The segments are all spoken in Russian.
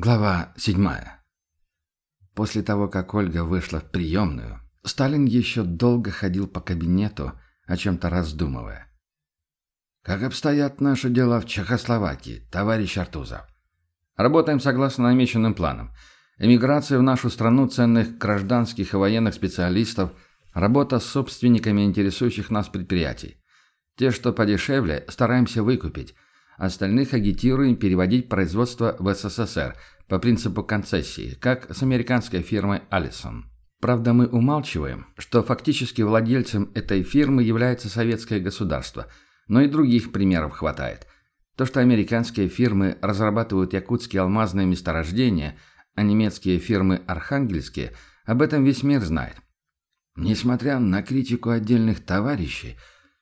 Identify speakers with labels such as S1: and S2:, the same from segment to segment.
S1: Глава седьмая. После того, как Ольга вышла в приемную, Сталин еще долго ходил по кабинету, о чем-то раздумывая. «Как обстоят наши дела в Чехословакии, товарищ Артузов?»
S2: «Работаем согласно намеченным планам. Эмиграция в нашу страну ценных гражданских и военных специалистов, работа с собственниками интересующих нас предприятий. Те, что подешевле, стараемся выкупить – Остальных агитируем переводить производство в СССР по принципу концессии, как с американской фирмой Allison. Правда, мы умалчиваем, что фактически владельцем этой фирмы является советское государство, но и других примеров хватает. То, что американские фирмы разрабатывают якутские алмазные месторождения, а немецкие фирмы архангельские, об этом весь мир знает.
S1: Несмотря на критику отдельных товарищей,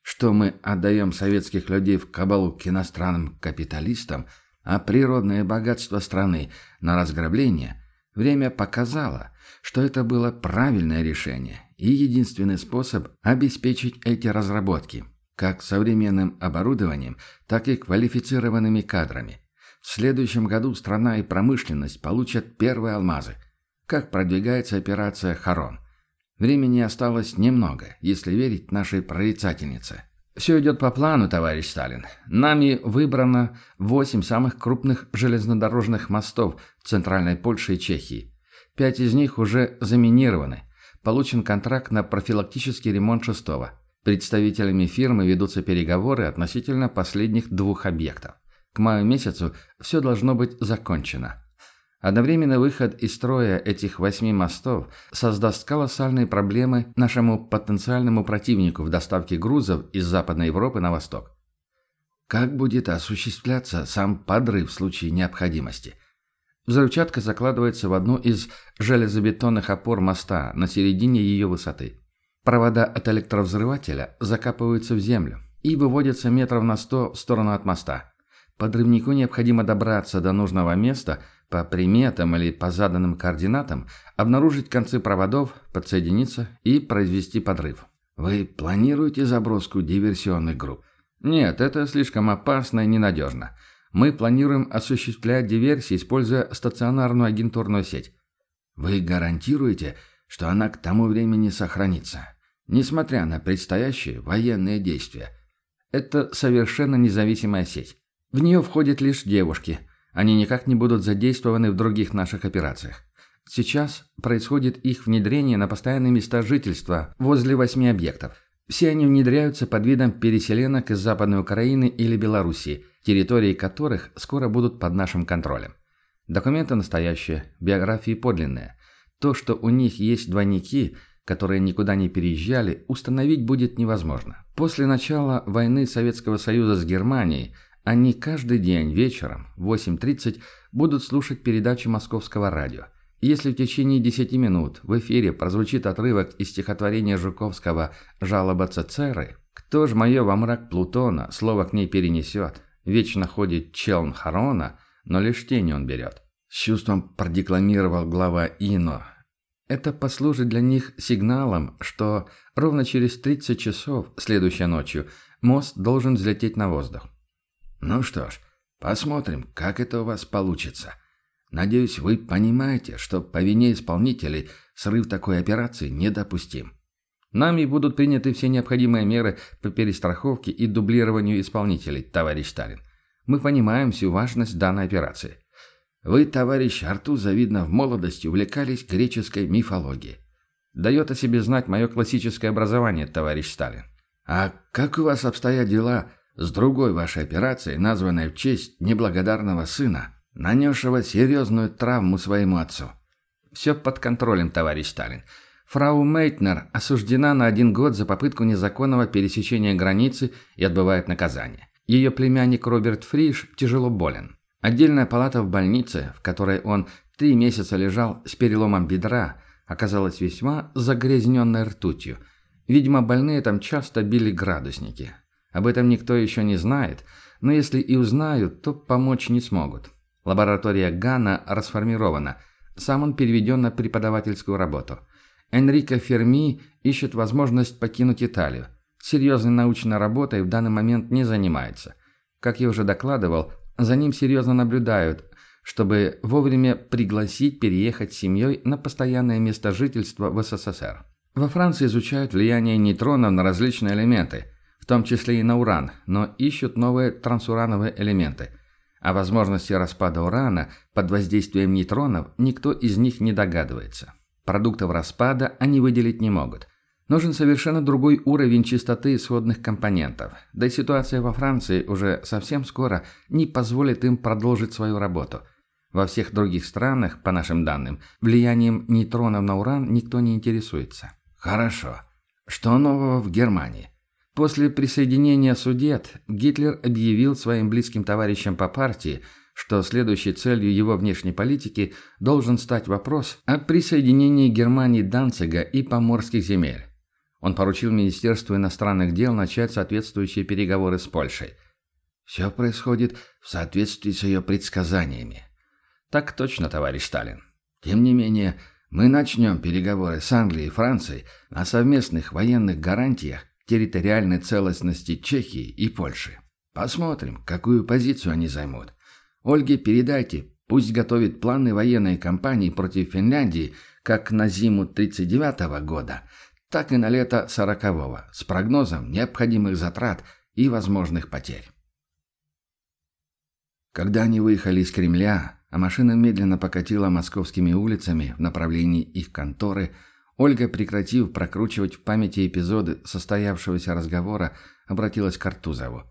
S1: что мы отдаем советских людей в кабалу к иностранным капиталистам, а природное богатство страны на разграбление, время показало, что это было правильное решение и единственный способ обеспечить эти разработки, как современным оборудованием, так и квалифицированными кадрами. В следующем году страна и промышленность получат первые алмазы. Как продвигается операция «Харон»? Времени осталось немного, если верить нашей прорицательнице.
S2: Все идет по плану, товарищ Сталин. Нами выбрано восемь самых крупных железнодорожных мостов Центральной Польше и Чехии. Пять из них уже заминированы. Получен контракт на профилактический ремонт шестого. Представителями фирмы ведутся переговоры относительно последних двух объектов. К маю месяцу все должно быть закончено. Одновременный выход из строя этих восьми мостов создаст колоссальные проблемы нашему потенциальному противнику в доставке грузов из Западной Европы на восток.
S1: Как будет осуществляться сам подрыв в случае необходимости?
S2: Взрывчатка закладывается в одну из железобетонных опор моста на середине ее высоты. Провода от электровзрывателя закапываются в землю и выводятся метров на сто в сторону от моста. Подрывнику необходимо добраться до нужного места – по приметам или по заданным координатам обнаружить концы проводов, подсоединиться и произвести подрыв.
S1: Вы планируете заброску диверсионных групп?
S2: Нет, это слишком опасно и ненадежно. Мы планируем осуществлять диверсии, используя стационарную агентурную сеть.
S1: Вы гарантируете, что она к тому времени сохранится, несмотря на предстоящие военные действия?
S2: Это совершенно независимая сеть. В нее входят лишь девушки – они никак не будут задействованы в других наших операциях. Сейчас происходит их внедрение на постоянные места жительства возле восьми объектов. Все они внедряются под видом переселенок из Западной Украины или Белоруссии, территории которых скоро будут под нашим контролем. Документы настоящие, биографии подлинные. То, что у них есть двойники, которые никуда не переезжали, установить будет невозможно. После начала войны Советского Союза с Германией – они каждый день вечером в 8.30 будут слушать передачу московского радио. если в течение 10 минут в эфире прозвучит отрывок из стихотворения Жуковского «Жалоба Цецеры», кто ж мое во мрак Плутона слово к ней перенесет? Вечно ходит челн Харона, но лишь тень он берет.
S1: С чувством продекламировал глава Ино.
S2: Это послужит для них сигналом, что ровно через 30 часов, следующей ночью, мост должен взлететь на воздух.
S1: Ну что ж, посмотрим, как это у вас получится. Надеюсь, вы понимаете, что по вине исполнителей срыв такой операции недопустим.
S2: Нами будут приняты все необходимые меры по перестраховке и дублированию исполнителей, товарищ Сталин. Мы понимаем всю важность данной операции.
S1: Вы, товарищ Арту, завидно в молодости увлекались греческой мифологией.
S2: Дает о себе знать мое классическое образование, товарищ Сталин.
S1: А как у вас обстоят дела с другой вашей операцией, названной в честь неблагодарного сына, нанесшего серьезную травму своему отцу.
S2: Все под контролем, товарищ Сталин. Фрау Мейтнер осуждена на один год за попытку незаконного пересечения границы и отбывает наказание. Ее племянник Роберт Фриш тяжело болен. Отдельная палата в больнице, в которой он три месяца лежал с переломом бедра, оказалась весьма загрязненной ртутью. Видимо, больные там часто били градусники. Об этом никто еще не знает, но если и узнают, то помочь не смогут. Лаборатория Гана расформирована. Сам он переведен на преподавательскую работу. Энрико Ферми ищет возможность покинуть Италию. Серьезной научной работой в данный момент не занимается. Как я уже докладывал, за ним серьезно наблюдают, чтобы вовремя пригласить переехать с семьей на постоянное место жительства в СССР. Во Франции изучают влияние нейтронов на различные элементы, в том числе и на уран, но ищут новые трансурановые элементы. О возможности распада урана под воздействием нейтронов никто из них не догадывается. Продуктов распада они выделить не могут – Нужен совершенно другой уровень чистоты исходных компонентов. Да и ситуация во Франции уже совсем скоро не позволит им продолжить свою работу. Во всех других странах, по нашим данным, влиянием нейтронов на уран никто не интересуется.
S1: Хорошо. Что нового в Германии?
S2: После присоединения Судет Гитлер объявил своим близким товарищам по партии, что следующей целью его внешней политики должен стать вопрос о присоединении Германии Данцига и поморских земель. Он поручил Министерству иностранных дел начать соответствующие переговоры с Польшей.
S1: Все происходит в соответствии с ее предсказаниями.
S2: Так точно, товарищ Сталин.
S1: Тем не менее, мы начнем переговоры с Англией и Францией о совместных военных гарантиях территориальной целостности Чехии и Польши. Посмотрим, какую позицию они займут. Ольге передайте, пусть готовит планы военной кампании против Финляндии как на зиму 1939 года – так и на лето сорокового, с прогнозом необходимых затрат и возможных потерь. Когда они выехали из Кремля, а машина медленно покатила московскими улицами в направлении их конторы, Ольга, прекратив прокручивать в памяти эпизоды состоявшегося разговора, обратилась к Артузову.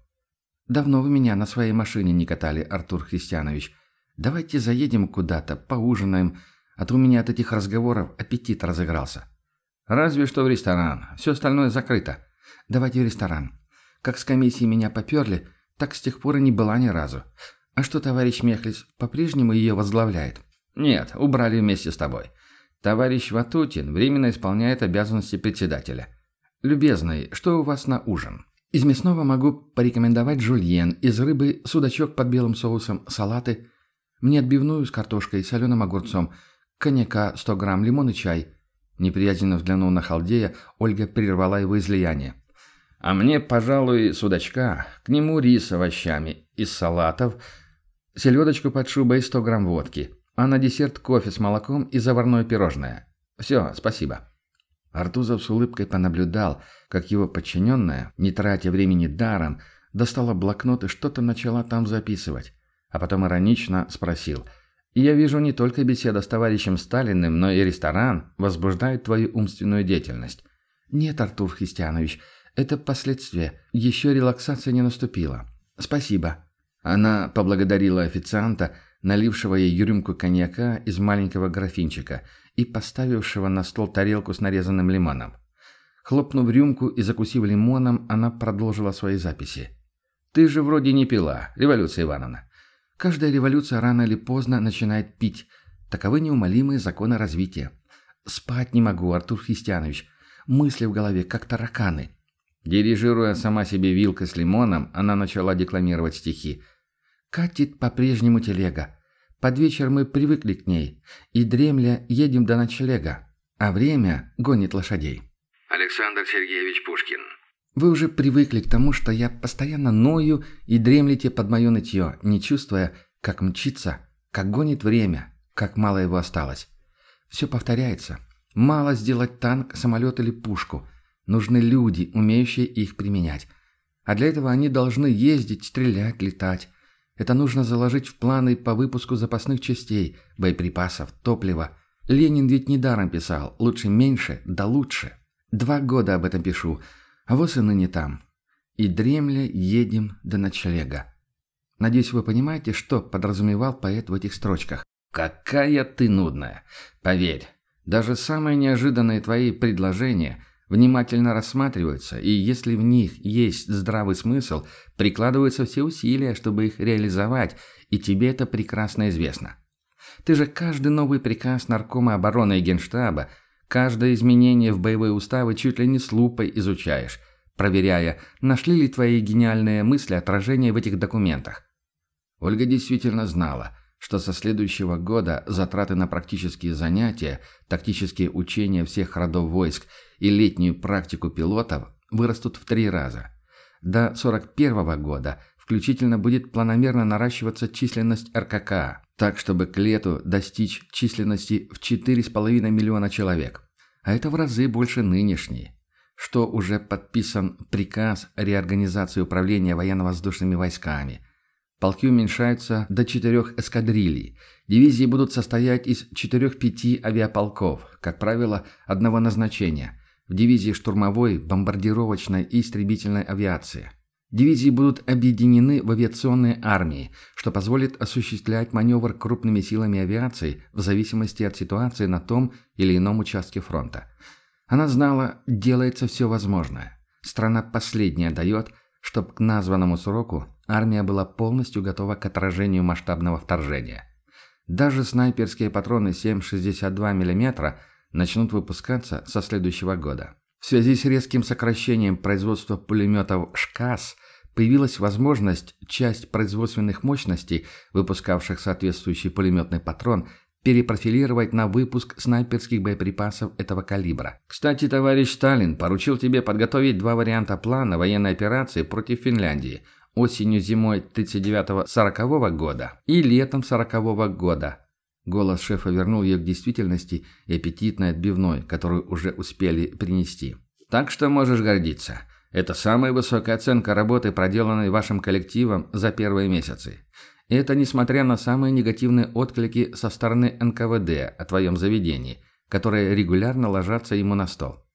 S1: «Давно вы меня на своей машине не катали, Артур Христианович. Давайте заедем куда-то, поужинаем, а то у меня от этих разговоров аппетит разыгрался». Разве что в ресторан. Все остальное закрыто.
S2: Давайте в ресторан. Как с комиссией меня поперли, так с тех пор и не была ни разу. А что товарищ Мехлис по-прежнему ее возглавляет?
S1: Нет, убрали вместе с тобой. Товарищ Ватутин временно исполняет обязанности председателя. Любезный, что у вас на ужин?
S2: Из мясного могу порекомендовать жульен, из рыбы судачок под белым соусом, салаты. Мне отбивную с картошкой и соленым огурцом, коньяка 100 грамм, лимон и чай – Неприязненно взглянув на халдея, Ольга прервала его излияние.
S1: «А мне, пожалуй, судачка, к нему рис с овощами, из салатов, селедочку под шубой и сто грамм водки, а на десерт кофе с молоком и заварное пирожное. Все, спасибо».
S2: Артузов с улыбкой понаблюдал, как его подчиненная, не тратя времени даром, достала блокнот и что-то начала там записывать, а потом иронично спросил – я вижу, не только беседа с товарищем Сталиным, но и ресторан возбуждают твою умственную деятельность. Нет, Артур Христианович, это последствия. Еще релаксация не наступила. Спасибо. Она поблагодарила официанта, налившего ей рюмку коньяка из маленького графинчика и поставившего на стол тарелку с нарезанным лимоном. Хлопнув рюмку и закусив лимоном, она продолжила свои записи. «Ты же вроде не пила, Революция Ивановна. Каждая революция рано или поздно начинает пить. Таковы неумолимые законы развития. Спать не могу, Артур Христианович. Мысли в голове, как тараканы.
S1: Дирижируя сама себе вилкой с лимоном, она начала декламировать стихи.
S2: «Катит по-прежнему телега. Под вечер мы привыкли к ней. И дремля едем до ночлега. А время гонит лошадей».
S1: Александр Сергеевич Пушкин
S2: вы уже привыкли к тому, что я постоянно ною и дремлете под мое нытье, не чувствуя, как мчится, как гонит время, как мало его осталось. Все повторяется. Мало сделать танк, самолет или пушку. Нужны люди, умеющие их применять. А для этого они должны ездить, стрелять, летать. Это нужно заложить в планы по выпуску запасных частей, боеприпасов, топлива. Ленин ведь недаром писал «лучше меньше, да лучше». Два года об этом пишу – а вот и ныне там. И дремля едем до ночлега. Надеюсь, вы понимаете, что подразумевал поэт в этих строчках.
S1: Какая ты нудная. Поверь, даже самые неожиданные твои предложения внимательно рассматриваются, и если в них есть здравый смысл, прикладываются все усилия, чтобы их реализовать, и тебе это прекрасно известно. Ты же каждый новый приказ Наркома обороны и Генштаба – Каждое изменение в боевые уставы чуть ли не с лупой изучаешь, проверяя, нашли ли твои гениальные мысли отражение в этих документах.
S2: Ольга действительно знала, что со следующего года затраты на практические занятия, тактические учения всех родов войск и летнюю практику пилотов вырастут в три раза. До 41 года включительно будет планомерно наращиваться численность РКК, так чтобы к лету достичь численности в 4,5 миллиона человек. А это в разы больше нынешней. Что уже подписан приказ реорганизации управления военно-воздушными войсками. Полки уменьшаются до четырех эскадрилий. Дивизии будут состоять из четырех-пяти авиаполков, как правило, одного назначения. В дивизии штурмовой, бомбардировочной и истребительной авиации. Дивизии будут объединены в авиационные армии, что позволит осуществлять маневр крупными силами авиации в зависимости от ситуации на том или ином участке фронта. Она знала, делается все возможное. Страна последняя дает, чтобы к названному сроку армия была полностью готова к отражению масштабного вторжения. Даже снайперские патроны 7,62 мм начнут выпускаться со следующего года. В связи с резким сокращением производства пулеметов «ШКАС» появилась возможность часть производственных мощностей, выпускавших соответствующий пулеметный патрон, перепрофилировать на выпуск снайперских боеприпасов этого калибра. Кстати, товарищ Сталин поручил тебе подготовить два варианта плана военной операции против Финляндии осенью-зимой 39-40 года и летом 40 -го года. Голос шефа вернул ее к действительности и аппетитной отбивной, которую уже успели принести. Так что можешь гордиться. Это самая высокая оценка работы, проделанной вашим коллективом за первые месяцы. И это несмотря на самые негативные отклики со стороны НКВД о твоем заведении, которые регулярно ложатся ему на стол.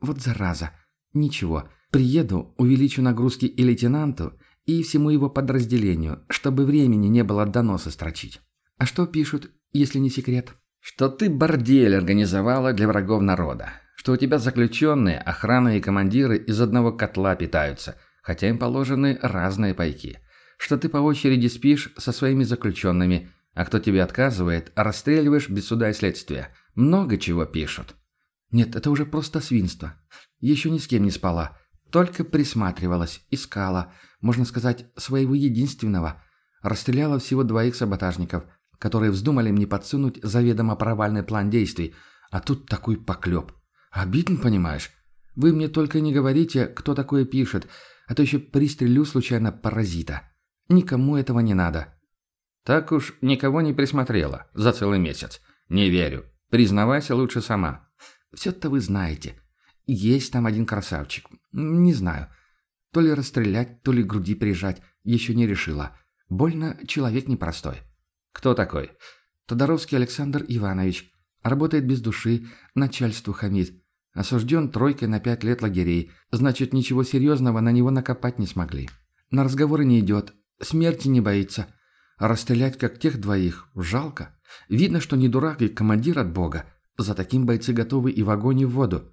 S2: Вот зараза. Ничего. Приеду, увеличу нагрузки и лейтенанту, и всему его подразделению, чтобы времени не было доносы строчить. А что пишут, если не секрет? Что ты бордель организовала для врагов народа что у тебя заключенные, охрана и командиры из одного котла питаются, хотя им положены разные пайки. Что ты по очереди спишь со своими заключенными, а кто тебе отказывает, расстреливаешь без суда и следствия. Много чего пишут. Нет, это уже просто свинство. Еще ни с кем не спала. Только присматривалась, искала, можно сказать, своего единственного. Расстреляла всего двоих саботажников, которые вздумали мне подсунуть заведомо провальный план действий, а тут такой поклеп. «Обидно, понимаешь? Вы мне только не говорите, кто такое пишет, а то еще пристрелю случайно паразита. Никому этого не надо».
S1: «Так уж никого не присмотрела за целый месяц. Не верю. Признавайся лучше сама».
S2: «Все-то вы знаете. Есть там один красавчик. Не знаю. То ли расстрелять, то ли груди прижать. Еще не решила. Больно человек непростой».
S1: «Кто такой?»
S2: «Тодоровский Александр Иванович. Работает без души, начальству хамит. Осужден тройкой на пять лет лагерей. Значит, ничего серьезного на него накопать не смогли. На разговоры не идет. Смерти не боится. А расстрелять, как тех двоих, жалко. Видно, что не дурак и командир от бога. За таким бойцы готовы и в огонь, и в воду.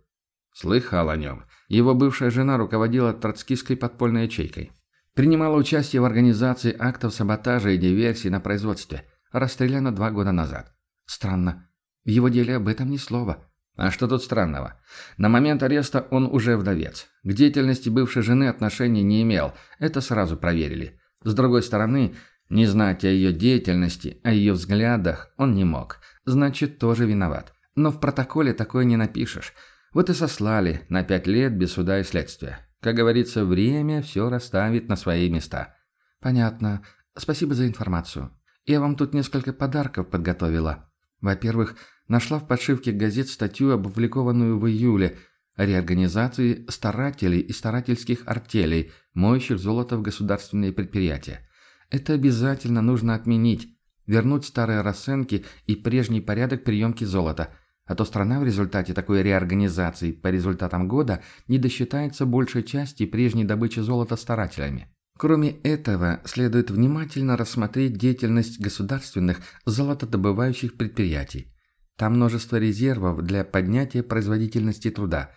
S1: Слыхал о нем. Его бывшая жена руководила троцкистской подпольной ячейкой.
S2: Принимала участие в организации актов саботажа и диверсии на производстве. Расстреляна два года назад. Странно. В его деле об этом ни слова.
S1: А что тут странного? На момент ареста он уже вдовец. К деятельности бывшей жены отношений не имел. Это сразу проверили. С другой стороны, не знать о ее деятельности, о ее взглядах он не мог. Значит, тоже виноват. Но в протоколе такое не напишешь. Вот и сослали на пять лет без суда и следствия. Как говорится, время все расставит на свои места.
S2: Понятно. Спасибо за информацию. Я вам тут несколько подарков подготовила. Во-первых, нашла в подшивке газет статью, опубликованную в июле, о реорганизации старателей и старательских артелей, моющих золото в государственные предприятия. Это обязательно нужно отменить, вернуть старые расценки и прежний порядок приемки золота, а то страна в результате такой реорганизации по результатам года не досчитается большей части прежней добычи золота старателями. Кроме этого, следует внимательно рассмотреть деятельность государственных золотодобывающих предприятий. Там множество резервов для поднятия производительности труда.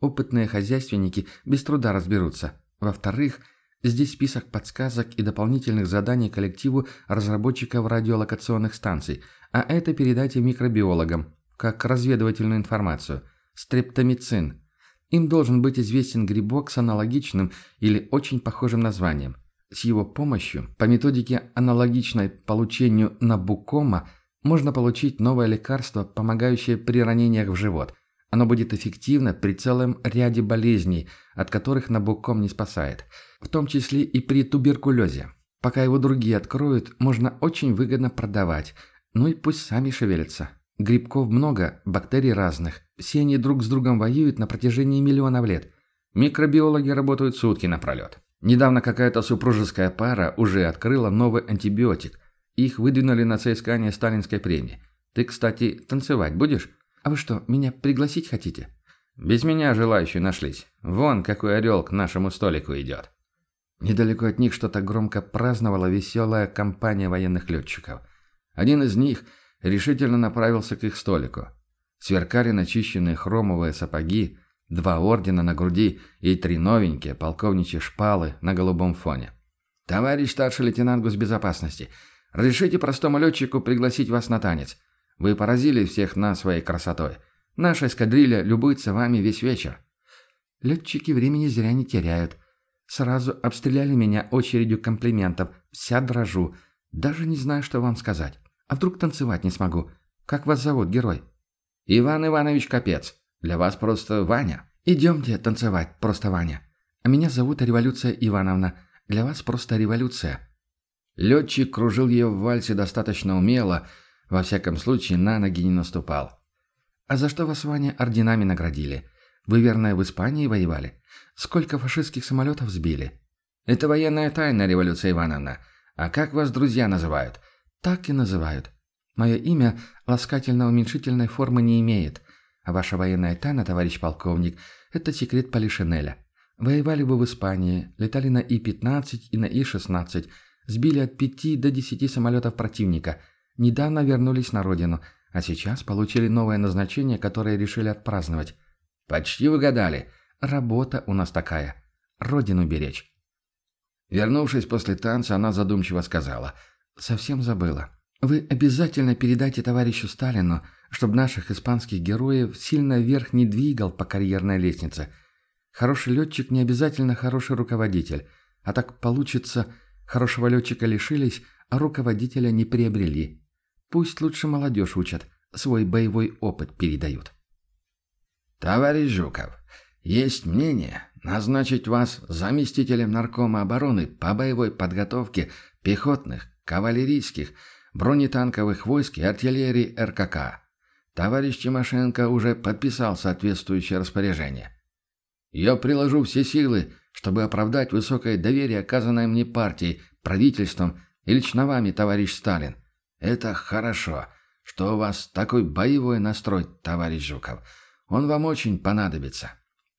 S2: Опытные хозяйственники без труда разберутся. Во-вторых, здесь список подсказок и дополнительных заданий коллективу разработчиков радиолокационных станций, а это передайте микробиологам, как разведывательную информацию. Стрептомицин – им должен быть известен грибок с аналогичным или очень похожим названием. С его помощью, по методике аналогичной получению набукома, можно получить новое лекарство, помогающее при ранениях в живот. Оно будет эффективно при целом ряде болезней, от которых набуком не спасает, в том числе и при туберкулезе. Пока его другие откроют, можно очень выгодно продавать. Ну и пусть сами шевелятся. Грибков много, бактерий разных. Все они друг с другом воюют на протяжении миллионов лет. Микробиологи работают сутки напролет. Недавно какая-то супружеская пара уже открыла новый антибиотик. Их выдвинули на соискание сталинской премии. Ты, кстати, танцевать будешь? А вы что, меня пригласить хотите? Без меня желающие нашлись. Вон, какой орел к нашему столику идет. Недалеко от них что-то громко праздновала веселая компания военных летчиков. Один из них решительно направился к их столику. Сверкали начищенные хромовые сапоги, два ордена на груди и три новенькие полковничьи шпалы на голубом фоне. «Товарищ старший лейтенант госбезопасности, разрешите простому летчику пригласить вас на танец. Вы поразили всех нас своей красотой. Наша эскадрилья любуется вами весь вечер». Летчики времени зря не теряют. Сразу обстреляли меня очередью комплиментов. Вся дрожу. Даже не знаю, что вам сказать. А вдруг танцевать не смогу? Как вас зовут, герой?
S1: Иван Иванович Капец. Для вас просто Ваня.
S2: Идемте танцевать, просто Ваня. А меня зовут Революция Ивановна. Для вас просто революция.
S1: Летчик кружил ее в вальсе достаточно умело, во всяком случае на ноги не наступал.
S2: «А за что вас, Ваня, орденами наградили? Вы, верно, в Испании воевали? Сколько фашистских самолетов сбили?»
S1: «Это военная тайна, революция Ивановна. А как вас друзья называют?»
S2: «Так и называют. Мое имя ласкательно-уменьшительной формы не имеет. А ваша военная тайна, товарищ полковник, это секрет Полишинеля. Воевали вы в Испании, летали на И-15 и на И-16, сбили от пяти до десяти самолетов противника. Недавно вернулись на родину, а сейчас получили новое назначение, которое решили отпраздновать.
S1: «Почти выгадали.
S2: Работа у нас такая. Родину беречь».
S1: Вернувшись после танца, она задумчиво сказала.
S2: «Совсем забыла. Вы обязательно передайте товарищу Сталину, чтобы наших испанских героев сильно вверх не двигал по карьерной лестнице. Хороший летчик не обязательно хороший руководитель. А так получится, хорошего летчика лишились, а руководителя не приобрели. Пусть лучше молодежь учат, свой боевой опыт передают».
S1: «Товарищ Жуков, есть мнение назначить вас заместителем наркома обороны по боевой подготовке пехотных, кавалерийских, бронетанковых войск и артиллерии РКК. Товарищ Тимошенко уже подписал соответствующее распоряжение. Я приложу все силы, чтобы оправдать высокое доверие, оказанное мне партией, правительством и лично вами, товарищ Сталин. Это хорошо, что у вас такой боевой настрой, товарищ Жуков. Он вам очень понадобится.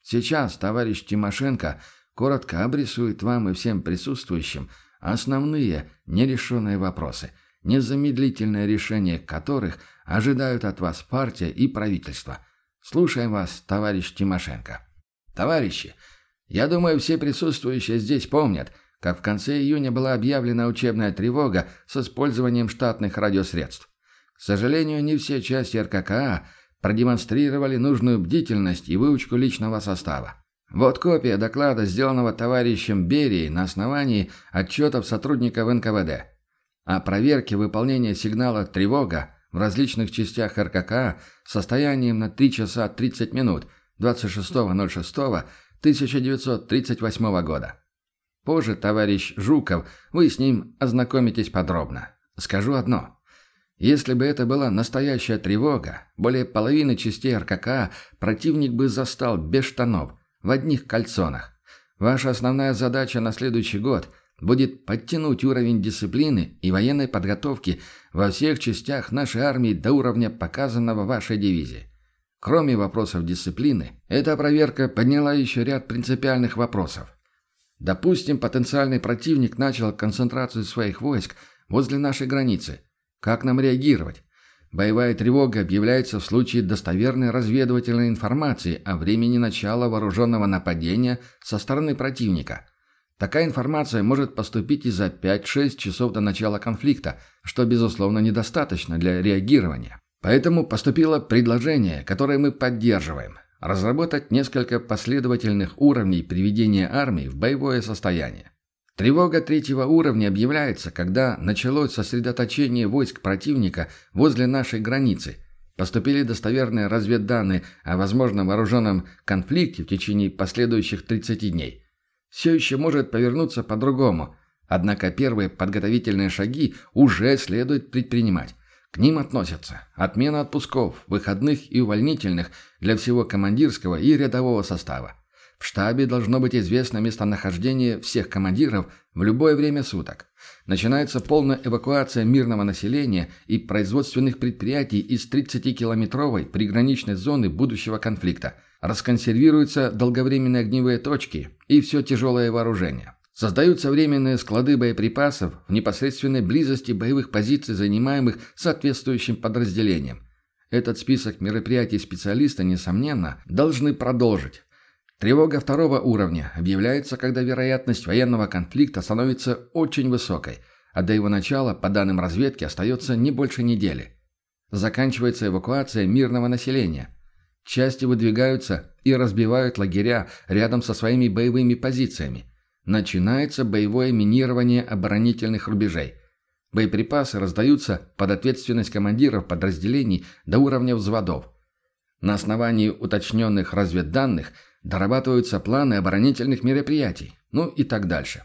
S1: Сейчас товарищ Тимошенко коротко обрисует вам и всем присутствующим основные нерешенные вопросы, незамедлительное решение которых ожидают от вас партия и правительство. Слушаем вас, товарищ Тимошенко. Товарищи, я думаю, все присутствующие здесь помнят, как в конце июня была объявлена учебная тревога с использованием штатных радиосредств. К сожалению, не все части РККА продемонстрировали нужную бдительность и выучку личного состава. Вот копия доклада, сделанного товарищем Берией на основании отчетов сотрудников НКВД. О проверке выполнения сигнала «Тревога» в различных частях РКК состоянием на 3 часа 30 минут 26.06.1938 года. Позже, товарищ Жуков, вы с ним ознакомитесь подробно. Скажу одно. Если бы это была настоящая тревога, более половины частей РКК противник бы застал без штанов, в одних кальсонах. Ваша основная задача на следующий год будет подтянуть уровень дисциплины и военной подготовки во всех частях нашей армии до уровня показанного вашей дивизии. Кроме вопросов дисциплины, эта проверка подняла еще ряд принципиальных вопросов. Допустим, потенциальный противник начал концентрацию своих войск возле нашей границы – как нам реагировать? Боевая тревога объявляется в случае достоверной разведывательной информации о времени начала вооруженного нападения со стороны противника. Такая информация может поступить и за 5-6 часов до начала конфликта, что, безусловно, недостаточно для реагирования. Поэтому поступило предложение, которое мы поддерживаем – разработать несколько последовательных уровней приведения армии в боевое состояние. Тревога третьего уровня объявляется, когда началось сосредоточение войск противника возле нашей границы. Поступили достоверные разведданные о возможном вооруженном конфликте в течение последующих 30 дней. Все еще может повернуться по-другому. Однако первые подготовительные шаги уже следует предпринимать. К ним относятся отмена отпусков, выходных и увольнительных для всего командирского и рядового состава. В штабе должно быть известно местонахождение всех командиров в любое время суток. Начинается полная эвакуация мирного населения и производственных предприятий из 30-километровой приграничной зоны будущего конфликта. Расконсервируются долговременные огневые точки и все тяжелое вооружение. Создаются временные склады боеприпасов в непосредственной близости боевых позиций, занимаемых соответствующим подразделением. Этот список мероприятий специалиста, несомненно, должны продолжить. Тревога второго уровня объявляется, когда вероятность военного конфликта становится очень высокой, а до его начала, по данным разведки, остается не больше недели. Заканчивается эвакуация мирного населения. Части выдвигаются и разбивают лагеря рядом со своими боевыми позициями. Начинается боевое минирование оборонительных рубежей. Боеприпасы раздаются под ответственность командиров подразделений до уровня взводов. На основании уточненных разведданных – Дорабатываются планы оборонительных мероприятий, ну и так дальше.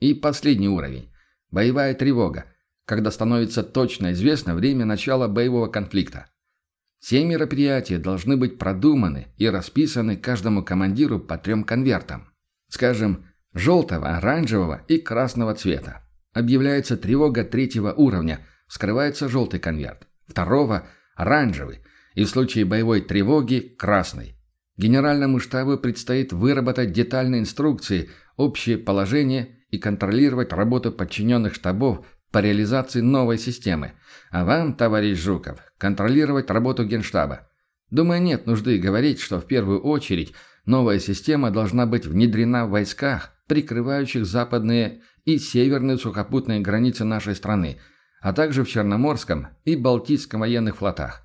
S1: И последний уровень. Боевая тревога, когда становится точно известно время начала боевого конфликта. Все мероприятия должны быть продуманы и расписаны каждому командиру по трем конвертам. Скажем, желтого, оранжевого и красного цвета. Объявляется тревога третьего уровня, вскрывается желтый конверт. Второго – оранжевый, и в случае боевой тревоги – красный. Генеральному штабу предстоит выработать детальные инструкции, общее положение и контролировать работу подчиненных штабов по реализации новой системы. А вам, товарищ Жуков, контролировать работу Генштаба. Думаю, нет нужды говорить, что в первую очередь новая система должна быть внедрена в войсках, прикрывающих западные и северные сухопутные границы нашей страны, а также в Черноморском и Балтийском военных флотах.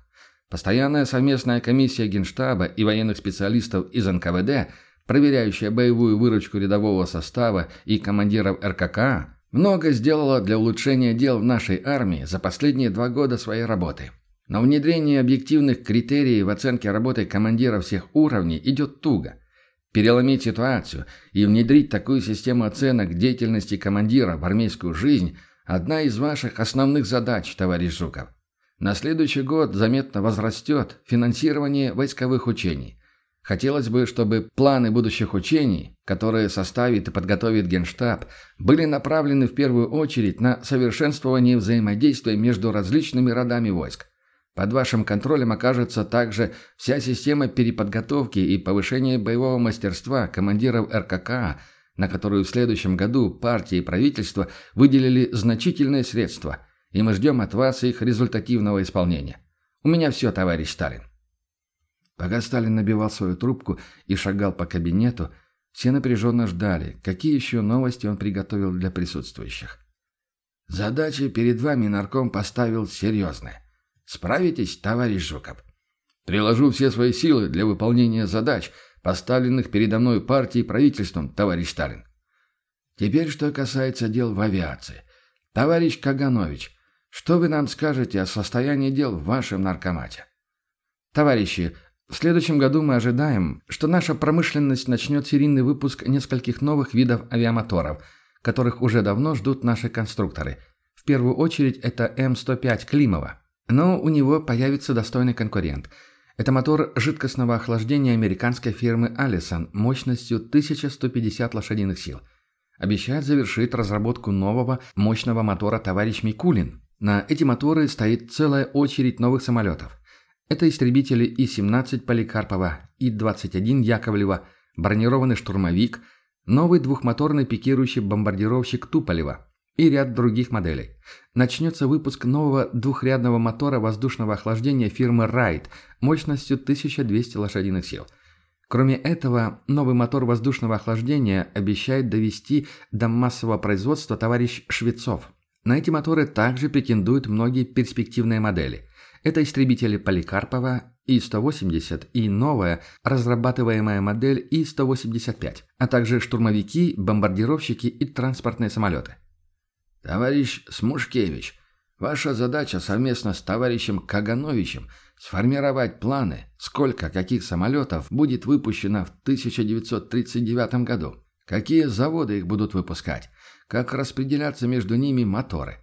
S1: Постоянная совместная комиссия Генштаба и военных специалистов из НКВД, проверяющая боевую выручку рядового состава и командиров РКК, много сделала для улучшения дел в нашей армии за последние два года своей работы. Но внедрение объективных критериев в оценке работы командиров всех уровней идет туго. Переломить ситуацию и внедрить такую систему оценок деятельности командира в армейскую жизнь – одна из ваших основных задач, товарищ Жуков. На следующий год заметно возрастет финансирование войсковых учений. Хотелось бы, чтобы планы будущих учений, которые составит и подготовит Генштаб, были направлены в первую очередь на совершенствование взаимодействия между различными родами войск. Под вашим контролем окажется также вся система переподготовки и повышения боевого мастерства командиров РКК, на которую в следующем году партия и правительство выделили значительные средства – и мы ждем от вас их результативного исполнения. У меня все, товарищ Сталин». Пока Сталин набивал свою трубку и шагал по кабинету, все напряженно ждали, какие еще новости он приготовил для присутствующих. «Задачи перед вами нарком поставил серьезные. Справитесь, товарищ Жуков?» «Приложу все свои силы для выполнения задач, поставленных передо мной партией и правительством, товарищ Сталин. Теперь, что касается дел в авиации. Товарищ Каганович, что вы нам скажете о состоянии дел в вашем наркомате? Товарищи, в следующем году мы ожидаем, что наша промышленность начнет серийный выпуск нескольких новых видов авиамоторов, которых уже давно ждут наши конструкторы. В первую очередь это М105 Климова. Но у него появится достойный конкурент. Это мотор жидкостного охлаждения американской фирмы Allison мощностью 1150 лошадиных сил. Обещает завершить разработку нового мощного мотора товарищ Микулин, на эти моторы стоит целая очередь новых самолетов. Это истребители И-17 Поликарпова, И-21 Яковлева, бронированный штурмовик, новый двухмоторный пикирующий бомбардировщик Туполева и ряд других моделей. Начнется выпуск нового двухрядного мотора воздушного охлаждения фирмы Райт мощностью 1200 лошадиных сил. Кроме этого, новый мотор воздушного охлаждения обещает довести до массового производства товарищ Швецов. На эти моторы также претендуют многие перспективные модели. Это истребители Поликарпова И-180 и новая, разрабатываемая модель И-185, а также штурмовики, бомбардировщики и транспортные самолеты. Товарищ Смушкевич, ваша задача совместно с товарищем Кагановичем сформировать планы, сколько каких самолетов будет выпущено в 1939 году, какие заводы их будут выпускать, как распределяться между ними моторы.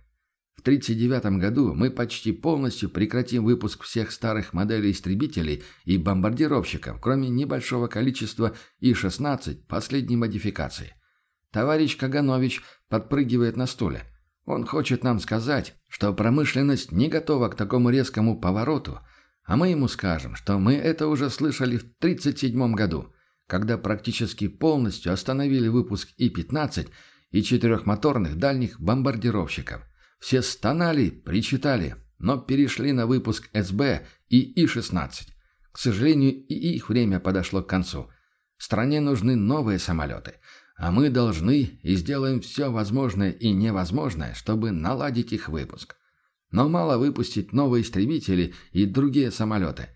S1: В 1939 году мы почти полностью прекратим выпуск всех старых моделей истребителей и бомбардировщиков, кроме небольшого количества И-16 последней модификации. Товарищ Каганович подпрыгивает на стуле. Он хочет нам сказать, что промышленность не готова к такому резкому повороту, а мы ему скажем, что мы это уже слышали в 1937 году, когда практически полностью остановили выпуск И-15 и четырехмоторных дальних бомбардировщиков. Все стонали, причитали, но перешли на выпуск СБ и И-16. К сожалению, и их время подошло к концу. Стране нужны новые самолеты, а мы должны и сделаем все возможное и невозможное, чтобы наладить их выпуск. Но мало выпустить новые истребители и другие самолеты.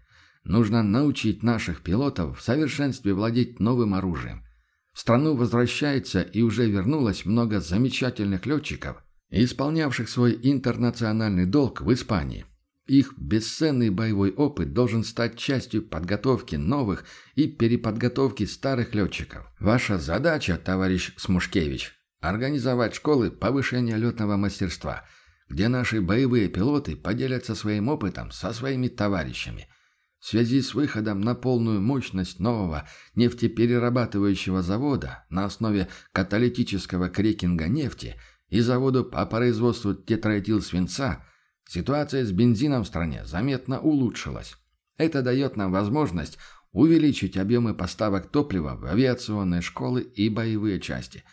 S1: Нужно научить наших пилотов в совершенстве владеть новым оружием. В страну возвращается и уже вернулось много замечательных летчиков, исполнявших свой интернациональный долг в Испании. Их бесценный боевой опыт должен стать частью подготовки новых и переподготовки старых летчиков. Ваша задача, товарищ Смушкевич, организовать школы повышения летного мастерства, где наши боевые пилоты поделятся своим опытом со своими товарищами – в связи с выходом на полную мощность нового нефтеперерабатывающего завода на основе каталитического крекинга нефти и заводу по производству тетраэтилсвинца, ситуация с бензином в стране заметно улучшилась. Это дает нам возможность увеличить объемы поставок топлива в авиационные школы и боевые части.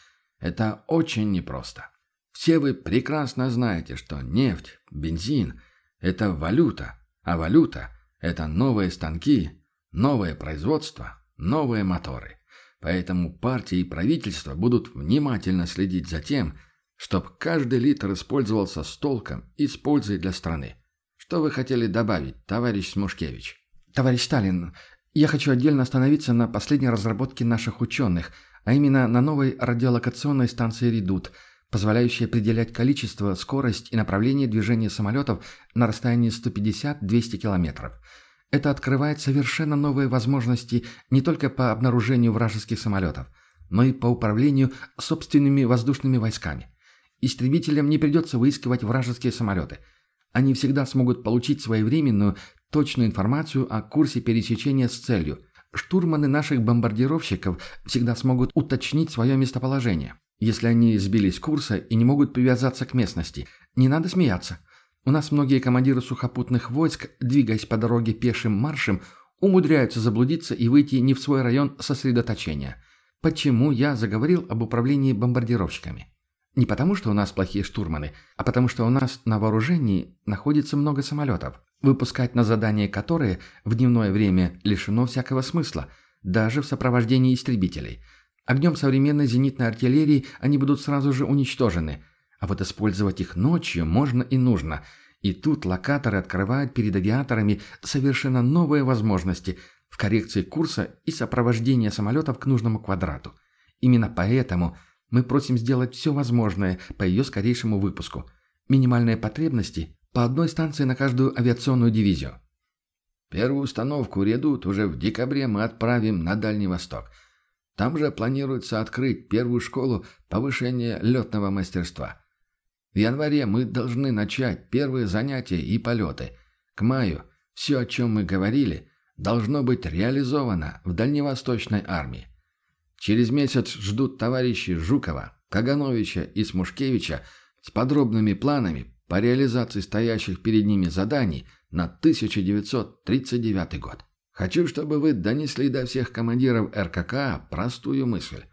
S1: Это очень непросто. Все вы прекрасно знаете, что нефть, бензин – это валюта, а валюта – это новые станки, новое производство, новые моторы. Поэтому партия и правительство будут внимательно следить за тем, чтобы каждый литр использовался с толком и с пользой для страны. Что вы хотели добавить, товарищ Смушкевич?
S2: Товарищ Сталин, я хочу отдельно остановиться на последней разработке наших ученых, а именно на новой радиолокационной станции «Редут», позволяющей определять количество, скорость и направление движения самолетов на расстоянии 150-200 километров. Это открывает совершенно новые возможности не только по обнаружению вражеских самолетов, но и по управлению собственными воздушными войсками. Истребителям не придется выискивать вражеские самолеты. Они всегда смогут получить своевременную, точную информацию о курсе пересечения с целью. Штурманы наших бомбардировщиков всегда смогут уточнить свое местоположение. Если они сбились с курса и не могут привязаться к местности, не надо смеяться. У нас многие командиры сухопутных войск, двигаясь по дороге пешим маршем, умудряются заблудиться и выйти не в свой район сосредоточения. Почему я заговорил об управлении бомбардировщиками? Не потому, что у нас плохие штурманы, а потому, что у нас на вооружении находится много самолетов, выпускать на задание которые в дневное время лишено всякого смысла, даже в сопровождении истребителей. Огнем современной зенитной артиллерии они будут сразу же уничтожены – а вот использовать их ночью можно и нужно. И тут локаторы открывают перед авиаторами совершенно новые возможности в коррекции курса и сопровождении самолетов к нужному квадрату. Именно поэтому мы просим сделать все возможное по ее скорейшему выпуску. Минимальные потребности по одной станции на каждую авиационную дивизию.
S1: Первую установку «Редут» уже в декабре мы отправим на Дальний Восток. Там же планируется открыть первую школу повышения летного мастерства. В январе мы должны начать первые занятия и полеты. К маю все, о чем мы говорили, должно быть реализовано в Дальневосточной армии. Через месяц ждут товарищи Жукова, Кагановича и Смушкевича с подробными планами по реализации стоящих перед ними заданий на 1939 год. Хочу, чтобы вы донесли до всех командиров РКК простую мысль.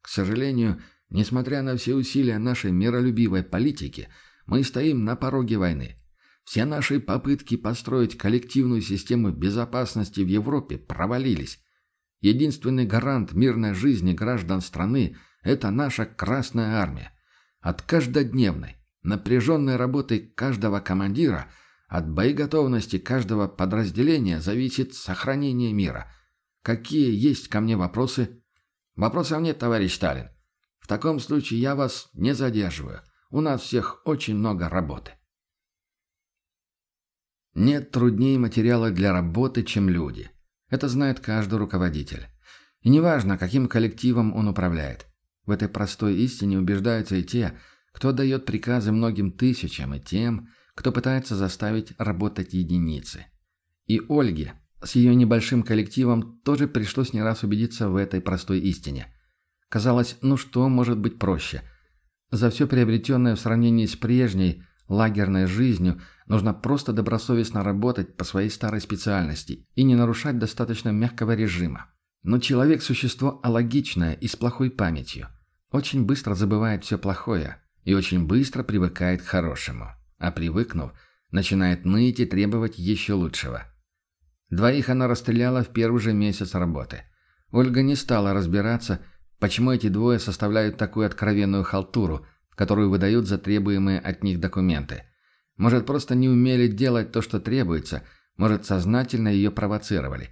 S1: К сожалению, Несмотря на все усилия нашей миролюбивой политики, мы стоим на пороге войны. Все наши попытки построить коллективную систему безопасности в Европе провалились. Единственный гарант мирной жизни граждан страны – это наша Красная Армия. От каждодневной, напряженной работы каждого командира, от боеготовности каждого подразделения зависит сохранение мира. Какие есть ко мне вопросы? Вопросов нет, товарищ Сталин. В таком случае я вас не задерживаю. У нас всех очень много работы. Нет труднее материала для работы, чем люди. Это знает каждый руководитель. И неважно, каким коллективом он управляет. В этой простой истине убеждаются и те, кто дает приказы многим тысячам, и тем, кто пытается заставить работать единицы. И Ольге с ее небольшим коллективом тоже пришлось не раз убедиться в этой простой истине. Казалось, ну что может быть проще? За все приобретенное в сравнении с прежней, лагерной жизнью нужно просто добросовестно работать по своей старой специальности и не нарушать достаточно мягкого режима. Но человек – существо алогичное и с плохой памятью. Очень быстро забывает все плохое и очень быстро привыкает к хорошему. А привыкнув, начинает ныть и требовать еще лучшего. Двоих она расстреляла в первый же месяц работы. Ольга не стала разбираться, почему эти двое составляют такую откровенную халтуру, которую выдают за требуемые от них документы. Может, просто не умели делать то, что требуется, может, сознательно ее провоцировали.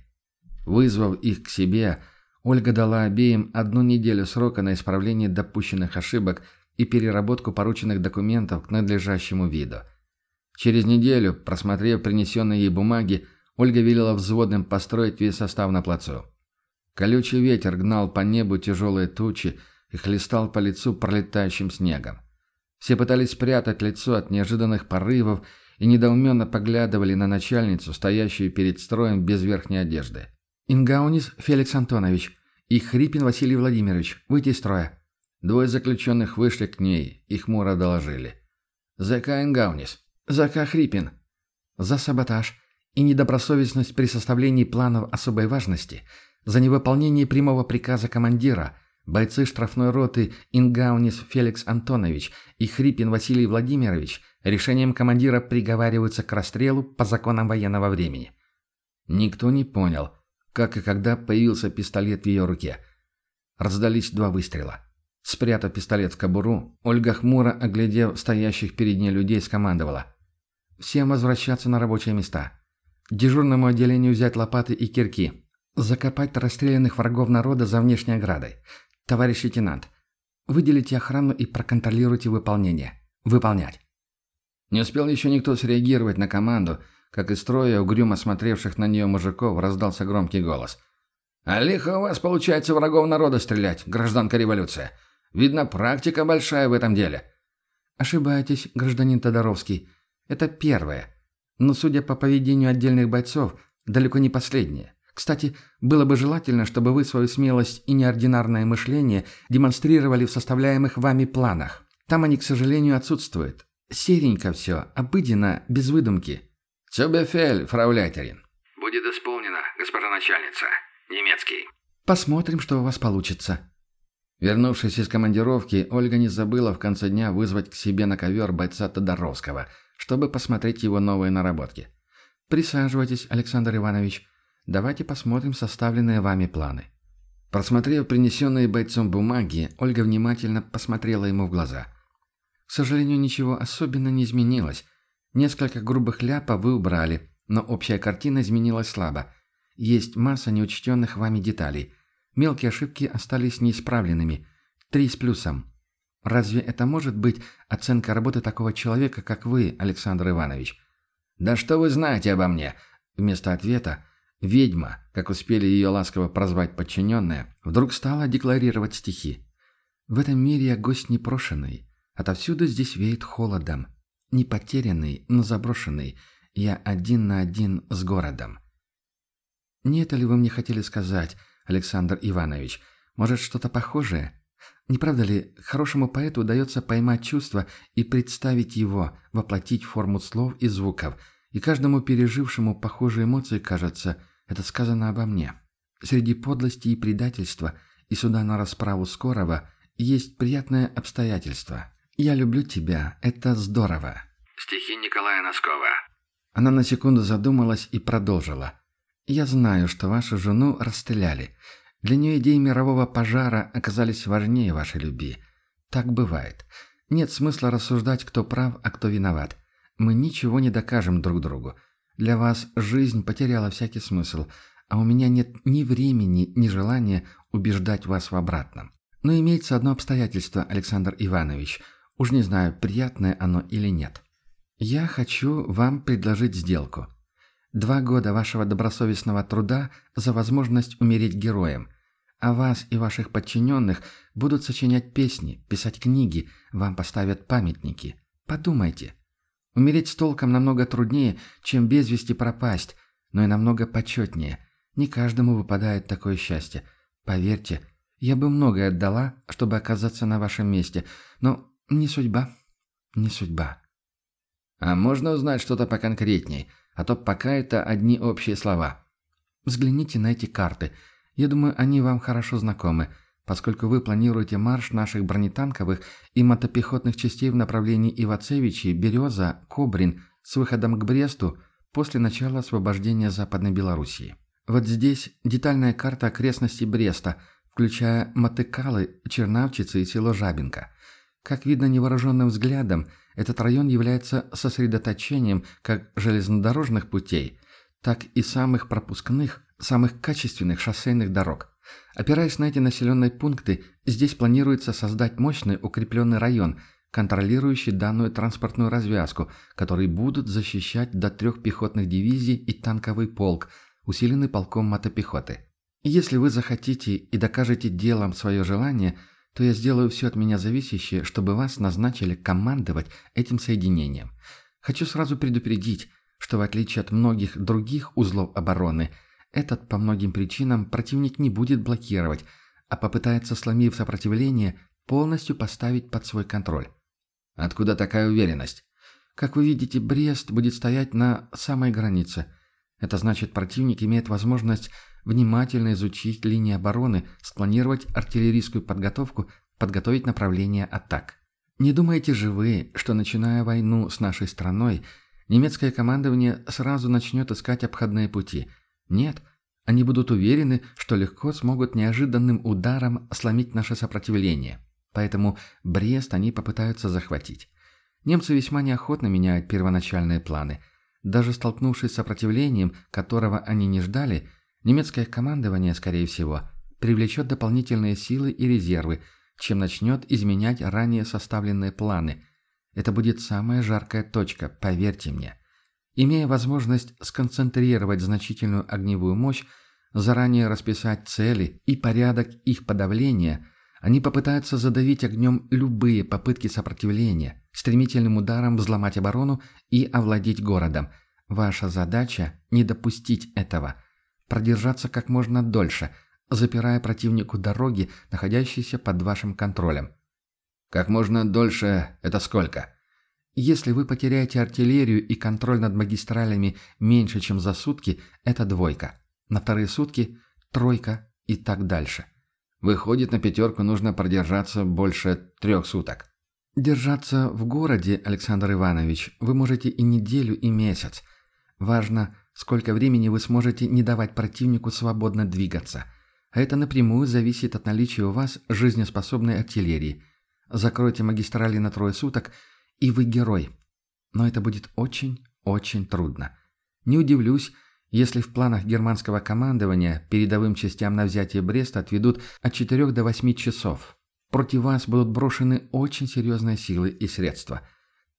S1: Вызвав их к себе, Ольга дала обеим одну неделю срока на исправление допущенных ошибок и переработку порученных документов к надлежащему виду. Через неделю, просмотрев принесенные ей бумаги, Ольга велела взводным построить весь состав на плацу. Колючий ветер гнал по небу тяжелые тучи и хлестал по лицу пролетающим снегом. Все пытались спрятать лицо от неожиданных порывов и недоуменно поглядывали на начальницу, стоящую перед строем без верхней одежды. «Ингаунис Феликс Антонович и Хрипин Василий Владимирович, выйти из строя». Двое заключенных вышли к ней и хмуро доложили. «ЗК Ингаунис. ЗК Хрипин. За саботаж и недобросовестность при составлении планов особой важности, за невыполнение прямого приказа командира, бойцы штрафной роты Ингаунис Феликс Антонович и Хрипин Василий Владимирович решением командира приговариваются к расстрелу по законам военного времени». Никто не понял – как и когда появился пистолет в ее руке. Раздались два выстрела. Спрятав пистолет в кобуру, Ольга хмуро, оглядев стоящих перед ней людей, скомандовала. «Всем возвращаться на рабочие места. Дежурному отделению взять лопаты и кирки. Закопать расстрелянных врагов народа за внешней оградой. Товарищ лейтенант, выделите охрану и проконтролируйте выполнение. Выполнять». Не успел еще никто среагировать на команду, как из строя угрюмо смотревших на нее мужиков раздался громкий голос. «А лихо у вас получается врагов народа стрелять, гражданка революция. Видно, практика большая в этом деле».
S2: «Ошибаетесь, гражданин Тодоровский. Это первое. Но, судя по поведению отдельных бойцов, далеко не последнее. Кстати, было бы желательно, чтобы вы свою смелость и неординарное мышление демонстрировали в составляемых вами планах. Там они, к сожалению, отсутствуют. Серенько все, обыденно, без выдумки».
S1: «Цюбефель, фрауляйтерин». «Будет исполнено, госпожа начальница. Немецкий».
S2: «Посмотрим, что у вас получится».
S1: Вернувшись из командировки, Ольга не забыла в конце дня вызвать к себе на ковер бойца Тодоровского, чтобы посмотреть его новые наработки.
S2: «Присаживайтесь, Александр Иванович. Давайте посмотрим составленные вами планы».
S1: Просмотрев принесенные бойцом бумаги, Ольга внимательно посмотрела ему в глаза.
S2: «К сожалению, ничего особенно не изменилось. Несколько грубых ляпов вы убрали, но общая картина изменилась слабо. Есть масса неучтенных вами деталей. Мелкие ошибки остались неисправленными. Три с плюсом. Разве это может быть оценка работы такого человека, как вы, Александр Иванович?
S1: «Да что вы знаете обо мне?» Вместо ответа ведьма, как успели ее ласково прозвать подчиненные, вдруг стала декларировать стихи.
S2: «В этом мире я гость непрошенный. Отовсюду здесь веет холодом. Не потерянный, но заброшенный. Я один на один с городом. Не это ли вы мне хотели сказать, Александр Иванович? Может, что-то похожее? Не правда ли, хорошему поэту удается поймать чувство и представить его, воплотить форму слов и звуков, и каждому пережившему похожие эмоции кажется, это сказано обо мне. Среди подлости и предательства и суда на расправу скорого есть приятное обстоятельство. «Я люблю тебя. Это здорово».
S1: Стихи Николая Носкова.
S2: Она на секунду задумалась и продолжила. «Я знаю, что вашу жену расстреляли. Для нее идеи мирового пожара оказались важнее вашей любви. Так бывает. Нет смысла рассуждать, кто прав, а кто виноват. Мы ничего не докажем друг другу. Для вас жизнь потеряла всякий смысл, а у меня нет ни времени, ни желания убеждать вас в обратном. Но имеется одно обстоятельство, Александр Иванович – Уж не знаю, приятное оно или нет. Я хочу вам предложить сделку. Два года вашего добросовестного труда за возможность умереть героем. О вас и ваших подчиненных будут сочинять песни, писать книги, вам поставят памятники. Подумайте. Умереть с толком намного труднее, чем без вести пропасть, но и намного почетнее. Не каждому выпадает такое счастье. Поверьте, я бы многое отдала, чтобы оказаться на вашем месте, но не судьба, не судьба.
S1: А можно узнать что-то поконкретней, а то пока это одни общие слова.
S2: Взгляните на эти карты. Я думаю, они вам хорошо знакомы, поскольку вы планируете марш наших бронетанковых и мотопехотных частей в направлении Ивацевичи, Береза, Кобрин с выходом к Бресту после начала освобождения Западной Белоруссии. Вот здесь детальная карта окрестностей Бреста, включая Мотыкалы, Чернавчицы и село Жабинка. Как видно невооруженным взглядом, этот район является сосредоточением как железнодорожных путей, так и самых пропускных, самых качественных шоссейных дорог. Опираясь на эти населенные пункты, здесь планируется создать мощный укрепленный район, контролирующий данную транспортную развязку, который будут защищать до трех пехотных дивизий и танковый полк, усиленный полком мотопехоты. Если вы захотите и докажете делом свое желание – то я сделаю все от меня зависящее, чтобы вас назначили командовать этим соединением. Хочу сразу предупредить, что в отличие от многих других узлов обороны, этот по многим причинам противник не будет блокировать, а попытается, сломив сопротивление, полностью поставить под свой контроль.
S1: Откуда такая уверенность?
S2: Как вы видите, Брест будет стоять на самой границе. Это значит, противник имеет возможность внимательно изучить линии обороны, спланировать артиллерийскую подготовку, подготовить направление атак. Не думаете же вы, что начиная войну с нашей страной, немецкое командование сразу начнет искать обходные пути? Нет, они будут уверены, что легко смогут неожиданным ударом сломить наше сопротивление. Поэтому Брест они попытаются захватить. Немцы весьма неохотно меняют первоначальные планы. Даже столкнувшись с сопротивлением, которого они не ждали – Немецкое командование, скорее всего, привлечет дополнительные силы и резервы, чем начнет изменять ранее составленные планы. Это будет самая жаркая точка, поверьте мне. Имея возможность сконцентрировать значительную огневую мощь, заранее расписать цели и порядок их подавления, они попытаются задавить огнем любые попытки сопротивления, стремительным ударом взломать оборону и овладеть городом. Ваша задача – не допустить этого – продержаться как можно дольше, запирая противнику дороги, находящиеся под вашим контролем.
S1: Как можно дольше – это сколько?
S2: Если вы потеряете артиллерию и контроль над магистралями меньше, чем за сутки, это двойка. На вторые сутки – тройка и так дальше.
S1: Выходит, на пятерку нужно продержаться больше трех суток.
S2: Держаться в городе, Александр Иванович, вы можете и неделю, и месяц. Важно, сколько времени вы сможете не давать противнику свободно двигаться. А это напрямую зависит от наличия у вас жизнеспособной артиллерии. Закройте магистрали на трое суток, и вы герой. Но это будет очень, очень трудно. Не удивлюсь, если в планах германского командования передовым частям на взятие Бреста отведут от 4 до 8 часов. Против вас будут брошены очень серьезные силы и средства.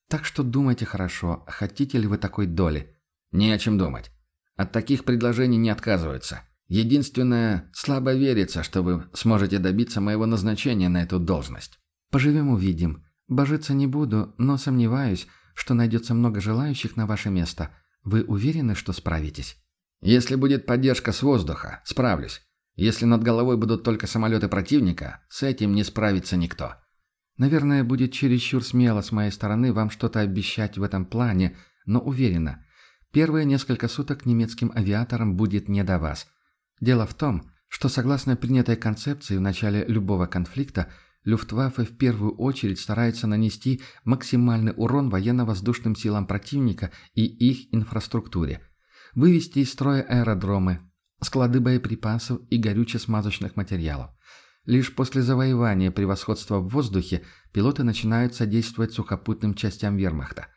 S2: Так что думайте хорошо, хотите ли вы такой доли.
S1: Не о чем думать. От таких предложений не отказываются. Единственное, слабо верится, что вы сможете добиться моего назначения на эту должность.
S2: Поживем увидим. Божиться не буду, но сомневаюсь, что найдется много желающих на ваше место. Вы уверены, что справитесь?
S1: Если будет поддержка с воздуха, справлюсь. Если над головой будут только самолеты противника, с этим не справится никто.
S2: Наверное, будет чересчур смело с моей стороны вам что-то обещать в этом плане, но уверена, Первые несколько суток немецким авиаторам будет не до вас. Дело в том, что согласно принятой концепции в начале любого конфликта, Люфтваффе в первую очередь старается нанести максимальный урон военно-воздушным силам противника и их инфраструктуре, вывести из строя аэродромы, склады боеприпасов и горюче-смазочных материалов. Лишь после завоевания превосходства в воздухе пилоты начинают содействовать сухопутным частям вермахта.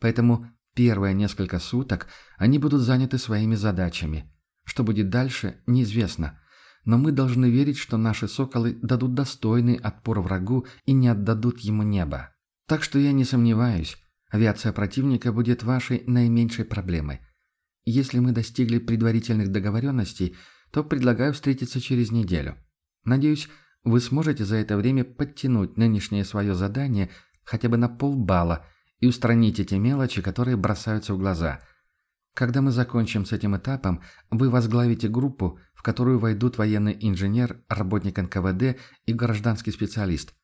S2: Поэтому Первые несколько суток они будут заняты своими задачами. Что будет дальше, неизвестно. Но мы должны верить, что наши соколы дадут достойный отпор врагу и не отдадут ему небо. Так что я не сомневаюсь, авиация противника будет вашей наименьшей проблемой. Если мы достигли предварительных договоренностей, то предлагаю встретиться через неделю. Надеюсь, вы сможете за это время подтянуть нынешнее свое задание хотя бы на полбалла и устранить эти мелочи, которые бросаются в глаза. Когда мы закончим с этим этапом, вы возглавите группу, в которую войдут военный инженер, работник НКВД и гражданский специалист.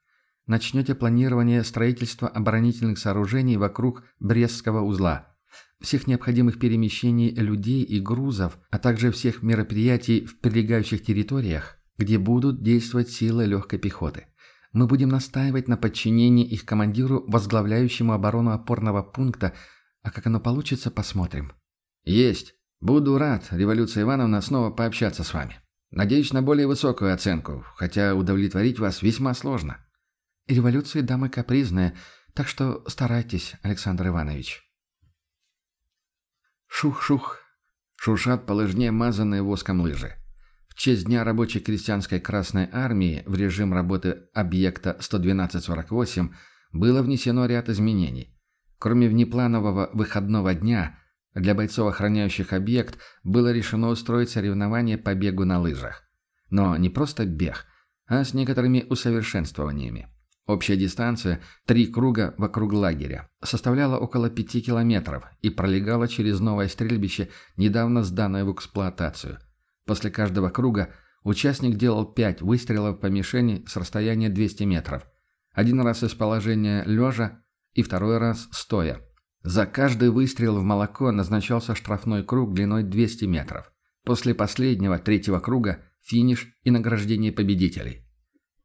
S2: Начнете планирование строительства оборонительных сооружений вокруг Брестского узла, всех необходимых перемещений людей и грузов, а также всех мероприятий в прилегающих территориях, где будут действовать силы легкой пехоты. Мы будем настаивать на подчинении их командиру, возглавляющему оборону опорного пункта, а как оно получится, посмотрим.
S1: Есть. Буду рад, Революция Ивановна, снова пообщаться с вами. Надеюсь на более высокую оценку, хотя удовлетворить вас весьма сложно.
S2: Революции дамы капризные, так что старайтесь, Александр Иванович.
S1: Шух-шух. Шушат по лыжне, мазанные воском лыжи честь Дня рабочей крестьянской Красной Армии в режим работы объекта 11248 было внесено ряд изменений. Кроме внепланового выходного дня, для бойцов, охраняющих объект, было решено устроить соревнование по бегу на лыжах. Но не просто бег, а с некоторыми усовершенствованиями. Общая дистанция, три круга вокруг лагеря, составляла около пяти километров и пролегала через новое стрельбище, недавно сданное в эксплуатацию. После каждого круга участник делал пять выстрелов по мишени с расстояния 200 метров. Один раз из положения лежа и второй раз стоя. За каждый выстрел в молоко назначался штрафной круг длиной 200 метров. После последнего, третьего круга – финиш и награждение победителей.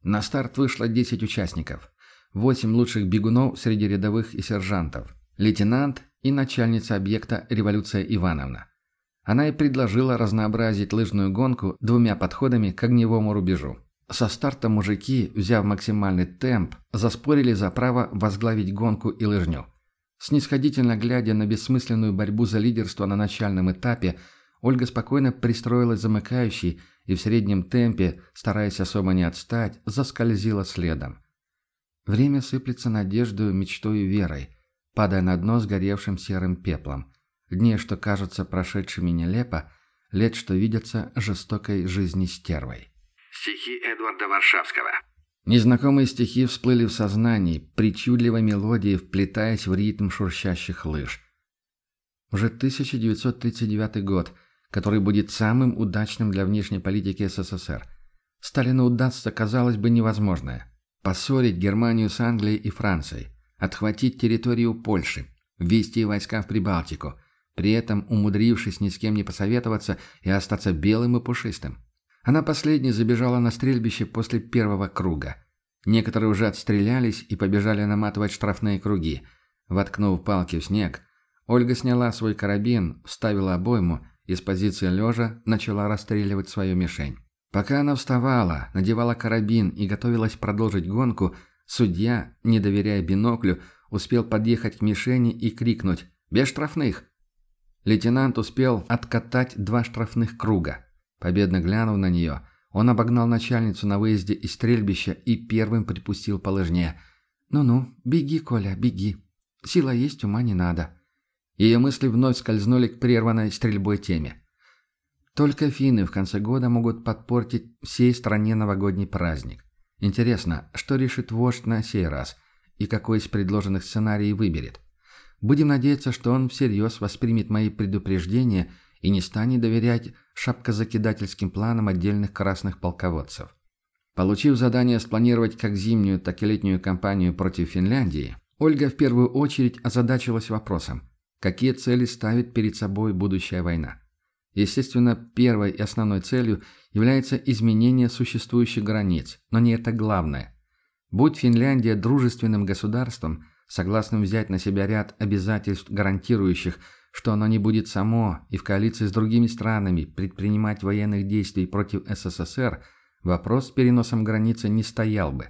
S1: На старт вышло 10 участников. 8 лучших бегунов среди рядовых и сержантов. Лейтенант и начальница объекта «Революция Ивановна». Она и предложила разнообразить лыжную гонку двумя подходами к огневому рубежу. Со старта мужики, взяв максимальный темп, заспорили за право возглавить гонку и лыжню. Снисходительно глядя на бессмысленную борьбу за лидерство на начальном этапе, Ольга спокойно пристроилась замыкающей и в среднем темпе, стараясь особо не отстать, заскользила следом. Время сыплется надеждой, мечтой и верой, падая на дно сгоревшим серым пеплом. Дни, что кажутся прошедшими нелепо, лет, что видятся жестокой жизни стервой.
S3: Стихи Эдварда Варшавского.
S1: Незнакомые стихи всплыли в сознании, причудливой мелодией вплетаясь в ритм шуршащих лыж. Уже 1939 год, который будет самым удачным для внешней политики СССР. Сталину удастся, казалось бы, невозможное. Поссорить Германию с Англией и Францией, отхватить территорию Польши, ввести войска в Прибалтику, при этом умудрившись ни с кем не посоветоваться и остаться белым и пушистым. Она последней забежала на стрельбище после первого круга. Некоторые уже отстрелялись и побежали наматывать штрафные круги. Воткнув палки в снег, Ольга сняла свой карабин, вставила обойму и с позиции лежа начала расстреливать свою мишень. Пока она вставала, надевала карабин и готовилась продолжить гонку, судья, не доверяя биноклю, успел подъехать к мишени и крикнуть «Без штрафных!». Лейтенант успел откатать два штрафных круга. Победно глянув на нее, он обогнал начальницу на выезде из стрельбища и первым припустил по лыжне. «Ну-ну, беги, Коля, беги. Сила есть, ума не надо». Ее мысли вновь скользнули к прерванной стрельбой теме. Только финны в конце года могут подпортить всей стране новогодний праздник. Интересно, что решит вождь на сей раз и какой из предложенных сценариев выберет? Будем надеяться, что он всерьез воспримет мои предупреждения и не станет доверять шапкозакидательским планам отдельных красных полководцев. Получив задание спланировать как зимнюю, так и летнюю кампанию против Финляндии, Ольга в первую очередь озадачилась вопросом, какие цели ставит перед собой будущая война. Естественно, первой и основной целью является изменение существующих границ, но не это главное. Будь Финляндия дружественным государством – согласным взять на себя ряд обязательств, гарантирующих, что оно не будет само и в коалиции с другими странами предпринимать военных действий против СССР, вопрос с переносом границы не стоял бы.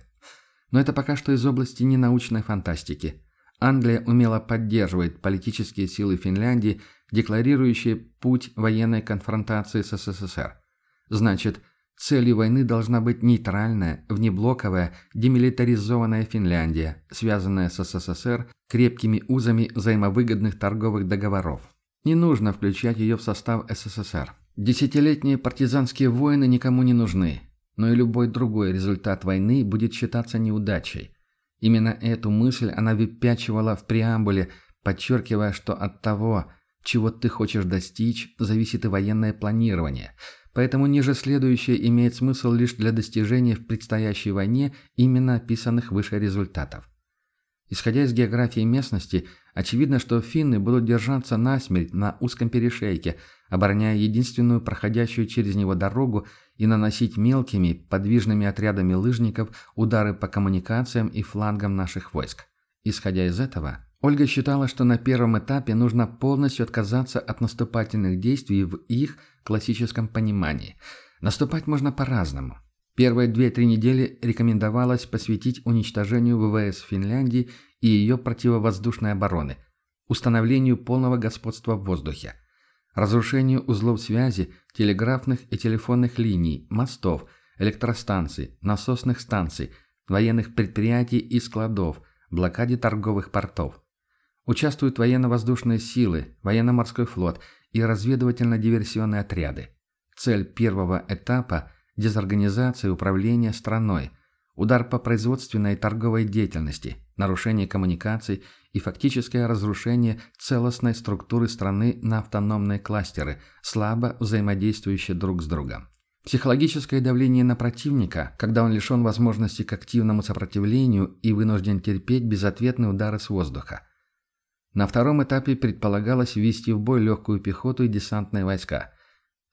S1: Но это пока что из области ненаучной фантастики. Англия умело поддерживает политические силы Финляндии, декларирующие путь военной конфронтации с СССР. Значит, Целью войны должна быть нейтральная, внеблоковая, демилитаризованная Финляндия, связанная с СССР крепкими узами взаимовыгодных торговых договоров. Не нужно включать ее в состав СССР. Десятилетние партизанские войны никому не нужны.
S2: но и любой другой результат войны будет считаться неудачей. Именно эту мысль она выпячивала в преамбуле, подчеркивая, что от того, чего ты хочешь достичь, зависит и военное планирование. Поэтому ниже следующее имеет смысл лишь для достижения в предстоящей войне именно описанных выше результатов. Исходя из географии местности, очевидно, что финны будут держаться насмерть на узком перешейке, обороняя единственную проходящую через него дорогу и наносить мелкими, подвижными отрядами лыжников удары по коммуникациям и флангам наших войск. Исходя из этого, Ольга считала, что на первом этапе нужно полностью отказаться от наступательных действий в их классическом понимании. Наступать можно по-разному. Первые две-три недели рекомендовалось посвятить уничтожению ВВС Финляндии и ее противовоздушной обороны, установлению полного господства в воздухе, разрушению узлов связи, телеграфных и телефонных линий, мостов, электростанций, насосных станций, военных предприятий и складов, блокаде торговых портов. Участвуют военно-воздушные силы, военно-морской флот и разведывательно-диверсионные отряды. Цель первого этапа – дезорганизация управления страной, удар по производственной и торговой деятельности, нарушение коммуникаций и фактическое разрушение целостной структуры страны на автономные кластеры, слабо взаимодействующие друг с другом. Психологическое давление на противника, когда он лишен возможности к активному сопротивлению и вынужден терпеть безответные удары с воздуха – на втором этапе предполагалось ввести в бой легкую пехоту и десантные войска.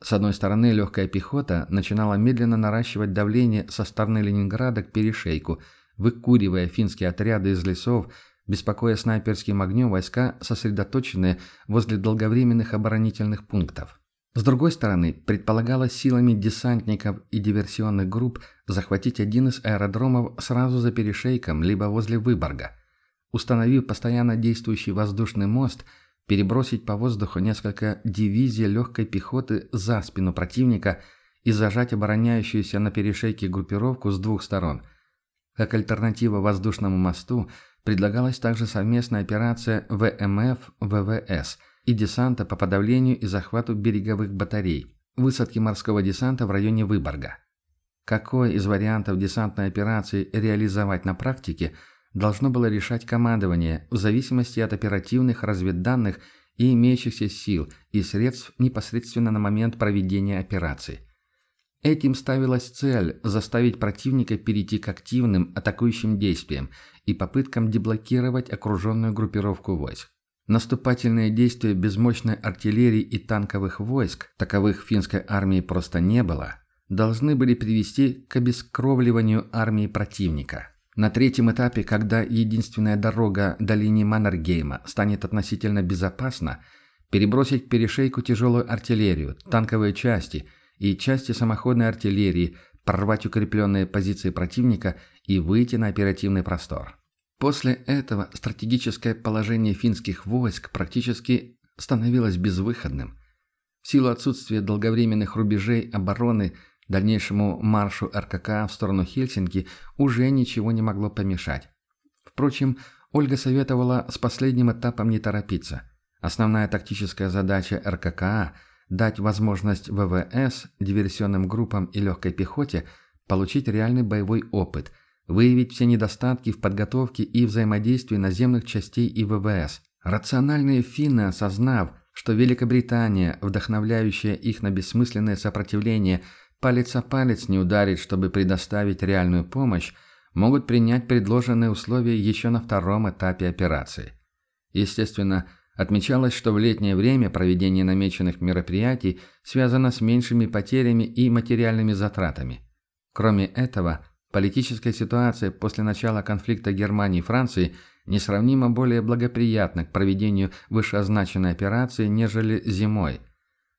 S2: С одной стороны, легкая пехота начинала медленно наращивать давление со стороны Ленинграда к перешейку, выкуривая финские отряды из лесов, беспокоя снайперским огнем войска, сосредоточенные возле долговременных оборонительных пунктов. С другой стороны, предполагалось силами десантников и диверсионных групп захватить один из аэродромов сразу за перешейком, либо возле Выборга – установив постоянно действующий воздушный мост, перебросить по воздуху несколько дивизий легкой пехоты за спину противника и зажать обороняющуюся на перешейке группировку с двух сторон. Как альтернатива воздушному мосту предлагалась также совместная операция ВМФ-ВВС и десанта по подавлению и захвату береговых батарей, высадки морского десанта в районе Выборга. Какой из вариантов десантной операции реализовать на практике – должно было решать командование в зависимости от оперативных разведданных и имеющихся сил и средств непосредственно на момент проведения операции. Этим ставилась цель заставить противника перейти к активным атакующим действиям и попыткам деблокировать окруженную группировку войск. Наступательные действия без мощной артиллерии и танковых войск, таковых финской армии просто не было, должны были привести к обескровливанию армии противника. На третьем этапе, когда единственная дорога до линии Маннергейма станет относительно безопасна, перебросить перешейку тяжелую артиллерию, танковые части и части самоходной артиллерии, прорвать укрепленные позиции противника и выйти на оперативный простор. После этого стратегическое положение финских войск практически становилось безвыходным. В силу отсутствия долговременных рубежей обороны – Дальнейшему маршу РКК в сторону Хельсинки уже ничего не могло помешать. Впрочем, Ольга советовала с последним этапом не торопиться. Основная тактическая задача РККА – дать возможность ВВС, диверсионным группам и легкой пехоте получить реальный боевой опыт, выявить все недостатки в подготовке и взаимодействии наземных частей и ВВС. Рациональные финны, осознав, что Великобритания, вдохновляющая их на бессмысленное сопротивление – палец о палец не ударить, чтобы предоставить реальную помощь, могут принять предложенные условия еще на втором этапе операции. Естественно, отмечалось, что в летнее время проведение намеченных мероприятий связано с меньшими потерями и материальными затратами. Кроме этого, политическая ситуация после начала конфликта Германии и Франции несравнимо более благоприятна к проведению вышеозначенной операции, нежели зимой –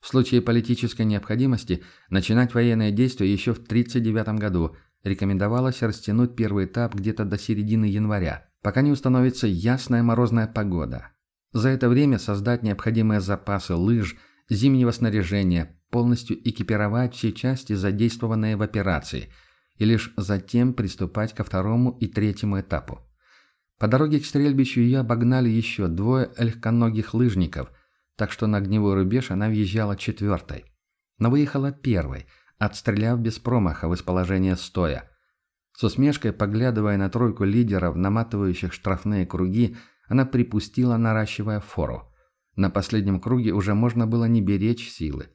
S2: в случае политической необходимости начинать военные действия еще в 1939 году рекомендовалось растянуть первый этап где-то до середины января, пока не установится ясная морозная погода. За это время создать необходимые запасы лыж, зимнего снаряжения, полностью экипировать все части, задействованные в операции, и лишь затем приступать ко второму и третьему этапу. По дороге к стрельбищу ее обогнали еще двое легконогих лыжников – так что на огневой рубеж она въезжала четвертой. Но выехала первой, отстреляв без промаха в положения стоя. С усмешкой, поглядывая на тройку лидеров, наматывающих штрафные круги, она припустила, наращивая фору. На последнем круге уже можно было не беречь силы.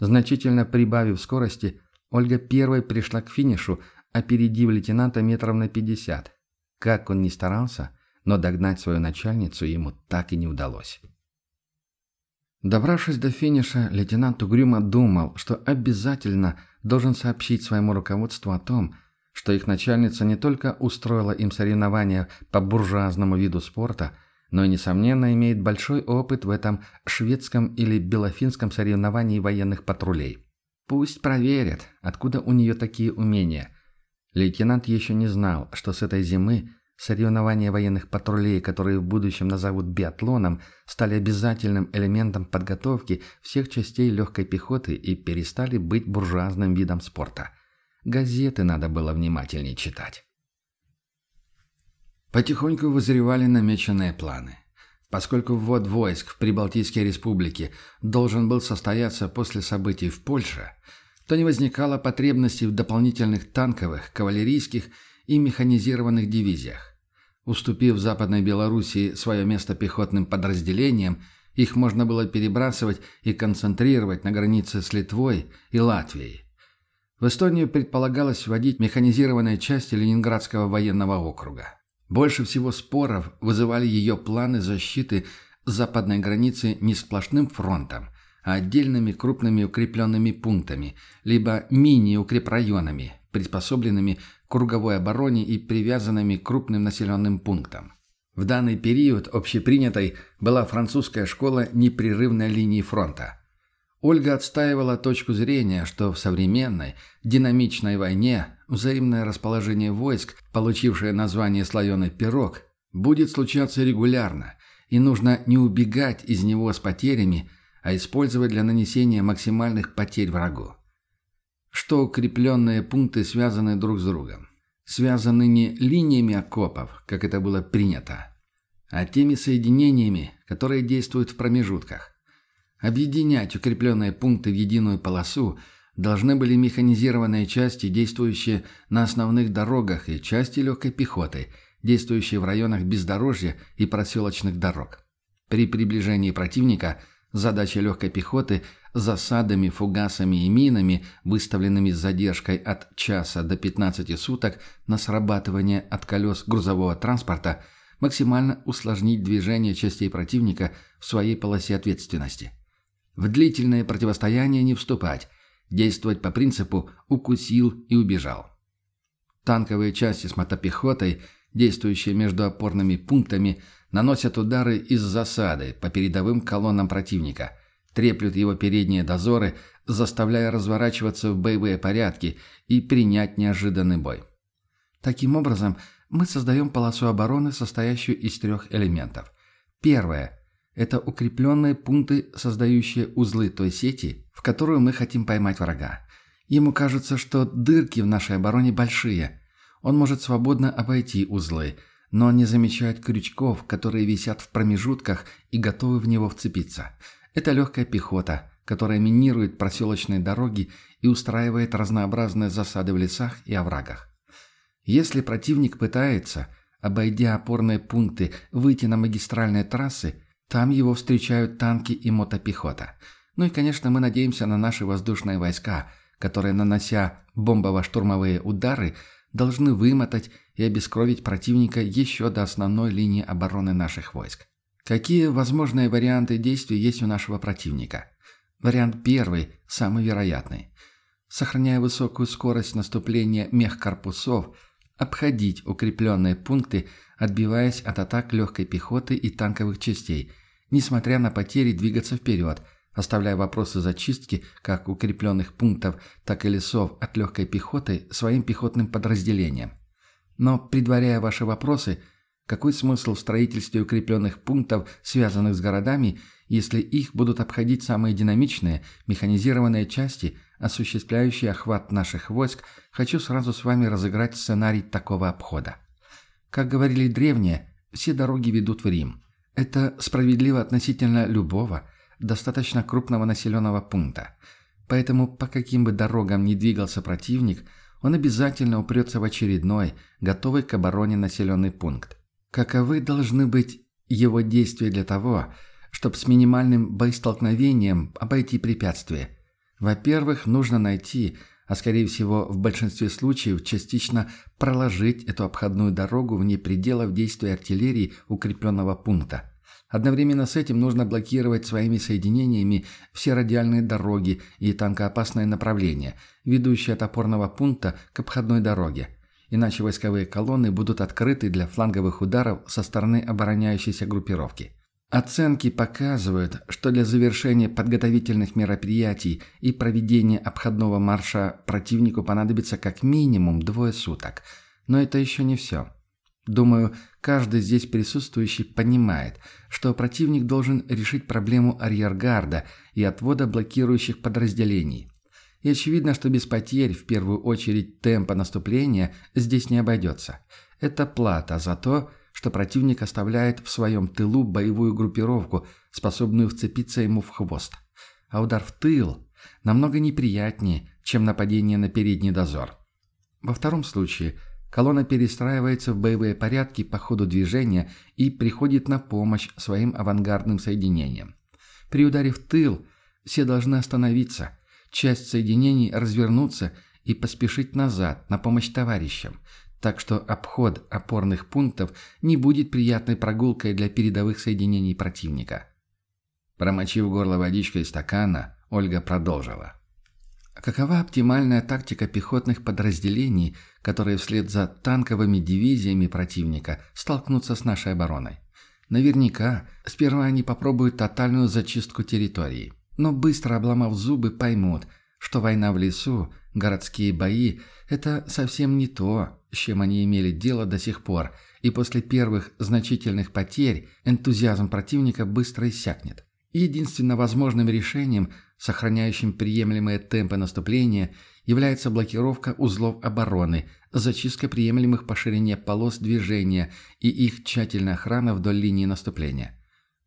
S2: Значительно прибавив скорости, Ольга первой пришла к финишу, опередив лейтенанта метров на пятьдесят. Как он ни старался, но догнать свою начальницу ему так и не удалось. Добравшись до финиша, лейтенант угрюмо думал, что обязательно должен сообщить своему руководству о том, что их начальница не только устроила им соревнования по буржуазному виду спорта, но и, несомненно, имеет большой опыт в этом шведском или белофинском соревновании военных патрулей. Пусть проверят, откуда у нее такие умения. Лейтенант еще не знал, что с этой зимы соревнования военных патрулей, которые в будущем назовут биатлоном, стали обязательным элементом подготовки всех частей легкой пехоты и перестали быть буржуазным видом спорта – Газеты надо было внимательнее читать.
S1: Потихоньку вызревали намеченные планы. Поскольку ввод войск в Прибалтийские республики должен был состояться после событий в Польше, то не возникало потребности в дополнительных танковых, кавалерийских и механизированных дивизиях. Уступив Западной Белоруссии свое место пехотным подразделениям, их можно было перебрасывать и концентрировать на границе с Литвой и Латвией. В Эстонию предполагалось вводить механизированные части Ленинградского военного округа. Больше всего споров вызывали ее планы защиты западной границы не сплошным фронтом, а отдельными крупными укрепленными пунктами, либо мини-укрепрайонами, приспособленными круговой обороне и привязанными к крупным населенным пунктам. В данный период общепринятой была французская школа непрерывной линии фронта – Ольга отстаивала точку зрения, что в современной, динамичной войне взаимное расположение войск, получившее название «слоеный пирог», будет случаться регулярно, и нужно не убегать из него с потерями, а использовать для нанесения максимальных потерь врагу. Что укрепленные пункты связаны друг с другом. Связаны не линиями окопов, как это было принято, а теми соединениями, которые действуют в промежутках. Объединять укрепленные пункты в единую полосу должны были механизированные части, действующие на основных дорогах, и части легкой пехоты, действующие в районах бездорожья и проселочных дорог. При приближении противника задача легкой пехоты засадами, фугасами и минами, выставленными с задержкой от часа до 15 суток на срабатывание от колес грузового транспорта, максимально усложнить движение частей противника в своей полосе ответственности – в длительное противостояние не вступать, действовать по принципу «укусил и убежал». Танковые части с мотопехотой, действующие между опорными пунктами, наносят удары из засады по передовым колоннам противника, треплют его передние дозоры, заставляя разворачиваться в боевые порядки и принять неожиданный бой. Таким образом, мы создаем полосу обороны, состоящую из трех элементов. Первое – это укрепленные пункты, создающие узлы той сети, в которую мы хотим поймать врага. Ему кажется, что дырки в нашей обороне большие. Он может свободно обойти узлы, но не замечает крючков, которые висят в промежутках и готовы в него вцепиться. Это легкая пехота, которая минирует проселочные дороги и устраивает разнообразные засады в лесах и оврагах. Если противник пытается, обойдя опорные пункты, выйти на магистральные трассы, там его встречают танки и мотопехота. Ну и, конечно, мы надеемся на наши воздушные войска, которые, нанося бомбово-штурмовые удары, должны вымотать и обескровить противника еще до основной линии обороны наших войск. Какие возможные варианты действий есть у нашего противника? Вариант первый, самый вероятный. Сохраняя высокую скорость наступления мехкорпусов, обходить укрепленные пункты, отбиваясь от атак легкой пехоты и танковых частей – несмотря на потери, двигаться вперед, оставляя вопросы зачистки как укрепленных пунктов, так и лесов от легкой пехоты своим пехотным подразделениям. Но, предваряя ваши вопросы, какой смысл в строительстве укрепленных пунктов, связанных с городами, если их будут обходить самые динамичные, механизированные части, осуществляющие охват наших войск, хочу сразу с вами разыграть сценарий такого обхода. Как говорили древние, все дороги ведут в Рим. Это справедливо относительно любого, достаточно крупного населенного пункта.
S2: Поэтому по каким бы дорогам ни двигался противник, он обязательно упрется в очередной, готовый к обороне населенный пункт. Каковы должны быть его действия для того, чтобы с минимальным боестолкновением обойти препятствие? Во-первых, нужно найти, а скорее всего в большинстве случаев частично проложить эту обходную дорогу вне пределов действия артиллерии укрепленного пункта. Одновременно с этим нужно блокировать своими соединениями все радиальные дороги и танкоопасные направления, ведущие от опорного пункта к обходной дороге. Иначе войсковые колонны будут открыты для фланговых ударов со стороны обороняющейся группировки. Оценки показывают, что для завершения подготовительных мероприятий и проведения обходного марша противнику понадобится как минимум двое суток. Но это еще не все. Думаю, каждый здесь присутствующий понимает, что противник должен решить проблему арьергарда и отвода блокирующих подразделений. И очевидно, что без потерь, в первую очередь темпа наступления, здесь не обойдется. Это плата за то, что противник оставляет в своем тылу боевую группировку, способную вцепиться ему в хвост. А удар в тыл намного неприятнее, чем нападение на передний дозор. Во втором случае – Колонна перестраивается в боевые порядки по ходу движения и приходит на помощь своим авангардным соединениям. При ударе в тыл все должны остановиться, часть соединений развернуться и поспешить назад на помощь товарищам, так что обход опорных пунктов не будет приятной прогулкой для передовых соединений противника. Промочив горло водичкой стакана, Ольга продолжила. Какова оптимальная тактика пехотных подразделений, которые вслед за танковыми дивизиями противника столкнутся с нашей обороной? Наверняка, сперва они попробуют тотальную зачистку территории, но быстро обломав зубы поймут, что война в лесу, городские бои – это совсем не то, с чем они имели дело до сих пор, и после первых значительных потерь энтузиазм противника быстро иссякнет. Единственно возможным решением – сохраняющим приемлемые темпы наступления, является блокировка узлов обороны, зачистка приемлемых по ширине полос движения и их тщательная охрана вдоль линии наступления.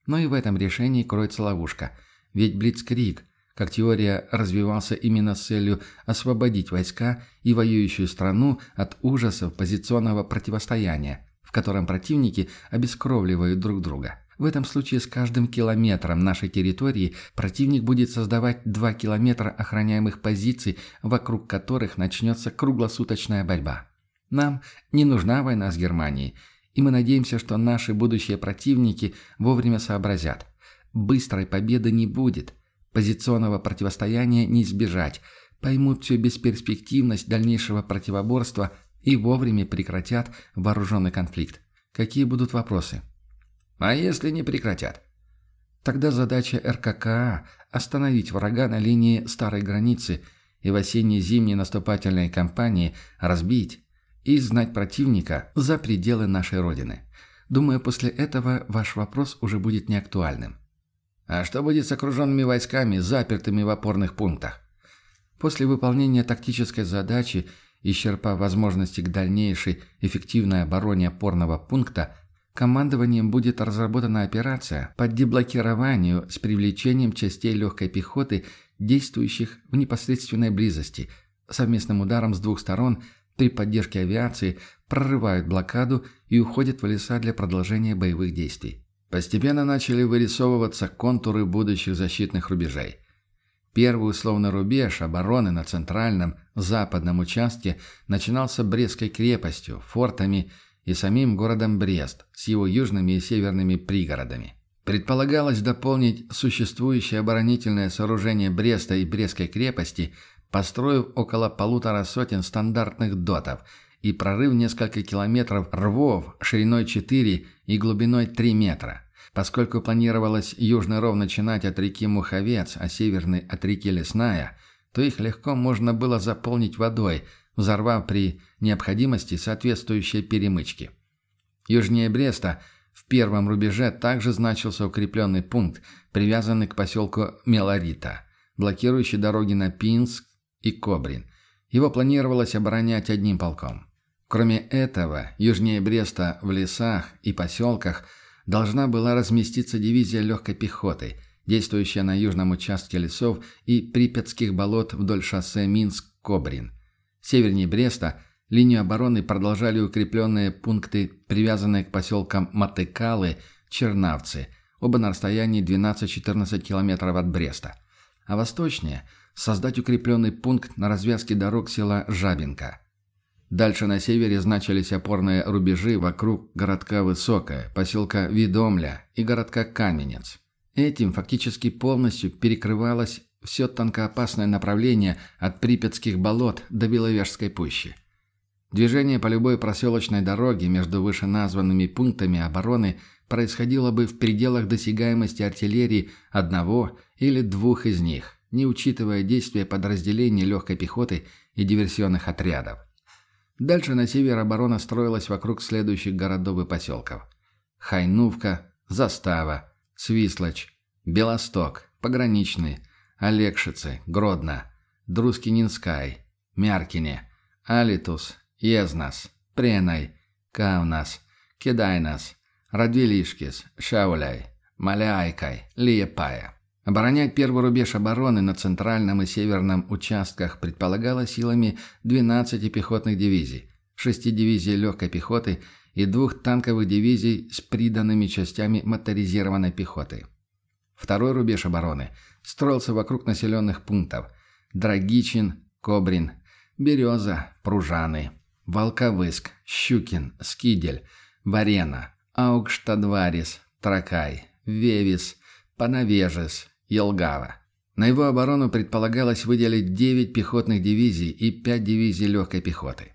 S2: Но и в этом решении кроется ловушка, ведь Блицкрик, как теория, развивался именно с целью освободить войска и воюющую страну от ужасов позиционного противостояния, в котором противники обескровливают друг друга. В этом случае с каждым километром нашей территории противник будет создавать два километра охраняемых позиций, вокруг которых начнется круглосуточная борьба. Нам не нужна война с Германией, и мы надеемся, что наши будущие противники вовремя сообразят. Быстрой победы не будет, позиционного противостояния не избежать, поймут всю бесперспективность дальнейшего противоборства и вовремя прекратят вооруженный конфликт. Какие будут вопросы? А если не прекратят? Тогда задача РККА – остановить врага на линии старой границы и в осенне-зимней наступательной кампании разбить и изгнать противника за пределы нашей Родины. Думаю, после этого ваш вопрос уже будет неактуальным. А что будет с окруженными войсками, запертыми в опорных пунктах? После выполнения тактической задачи, исчерпав возможности к дальнейшей эффективной обороне опорного пункта, Командованием будет разработана операция по деблокированию с привлечением частей легкой пехоты, действующих в непосредственной близости, совместным ударом с двух сторон при поддержке авиации прорывают блокаду и уходят в леса для продолжения боевых действий. Постепенно начали вырисовываться контуры будущих защитных рубежей. Первый условный рубеж обороны на центральном, западном участке начинался Брестской крепостью, фортами и самим городом Брест с его южными и северными пригородами. Предполагалось дополнить существующее оборонительное сооружение Бреста и Брестской крепости, построив около полутора сотен стандартных дотов и прорыв несколько километров рвов шириной 4 и глубиной 3 метра. Поскольку планировалось южный ров начинать от реки Муховец, а северный от реки Лесная, то их легко можно было заполнить водой – взорвав при необходимости соответствующие перемычки. Южнее Бреста в первом рубеже также значился укрепленный пункт, привязанный к поселку Мелорита, блокирующий дороги на Пинск и Кобрин. Его планировалось оборонять одним полком. Кроме этого, южнее Бреста в лесах и поселках должна была разместиться дивизия легкой пехоты, действующая на южном участке лесов и Припятских болот вдоль шоссе Минск-Кобрин. Севернее Бреста линию обороны продолжали укрепленные пункты, привязанные к поселкам Матыкалы, Чернавцы, оба на расстоянии 12-14 километров от Бреста. А восточнее – создать укрепленный пункт на развязке дорог села Жабинка. Дальше на севере значились опорные рубежи вокруг городка Высокая, поселка Видомля и городка Каменец. Этим фактически полностью перекрывалось все танкоопасное направление от Припятских болот до Беловежской пущи. Движение по любой проселочной дороге между вышеназванными пунктами обороны происходило бы в пределах досягаемости артиллерии одного или двух из них, не учитывая действия подразделений легкой пехоты и диверсионных отрядов. Дальше на север оборона строилась вокруг следующих городов и поселков. Хайнувка, Застава, Свислочь, Белосток, Пограничный, Олегшицы, Гродно, Друскининскай, Мяркине, Алитус, Езнас, Преной, Каунас, Кидайнас, Радвилишкис, Шауляй, Маляйкай, Лиепая. Оборонять первый рубеж обороны на центральном и северном участках предполагалось силами 12 пехотных дивизий, 6 дивизий легкой пехоты и двух танковых дивизий с приданными частями моторизированной пехоты. Второй рубеж обороны строился вокруг населенных пунктов Драгичин, Кобрин, Береза, Пружаны, Волковыск, Щукин, Скидель, Варена, Аугштадварис, Тракай, Вевис, Панавежес, Елгава. На его оборону предполагалось выделить 9 пехотных дивизий и 5 дивизий легкой пехоты.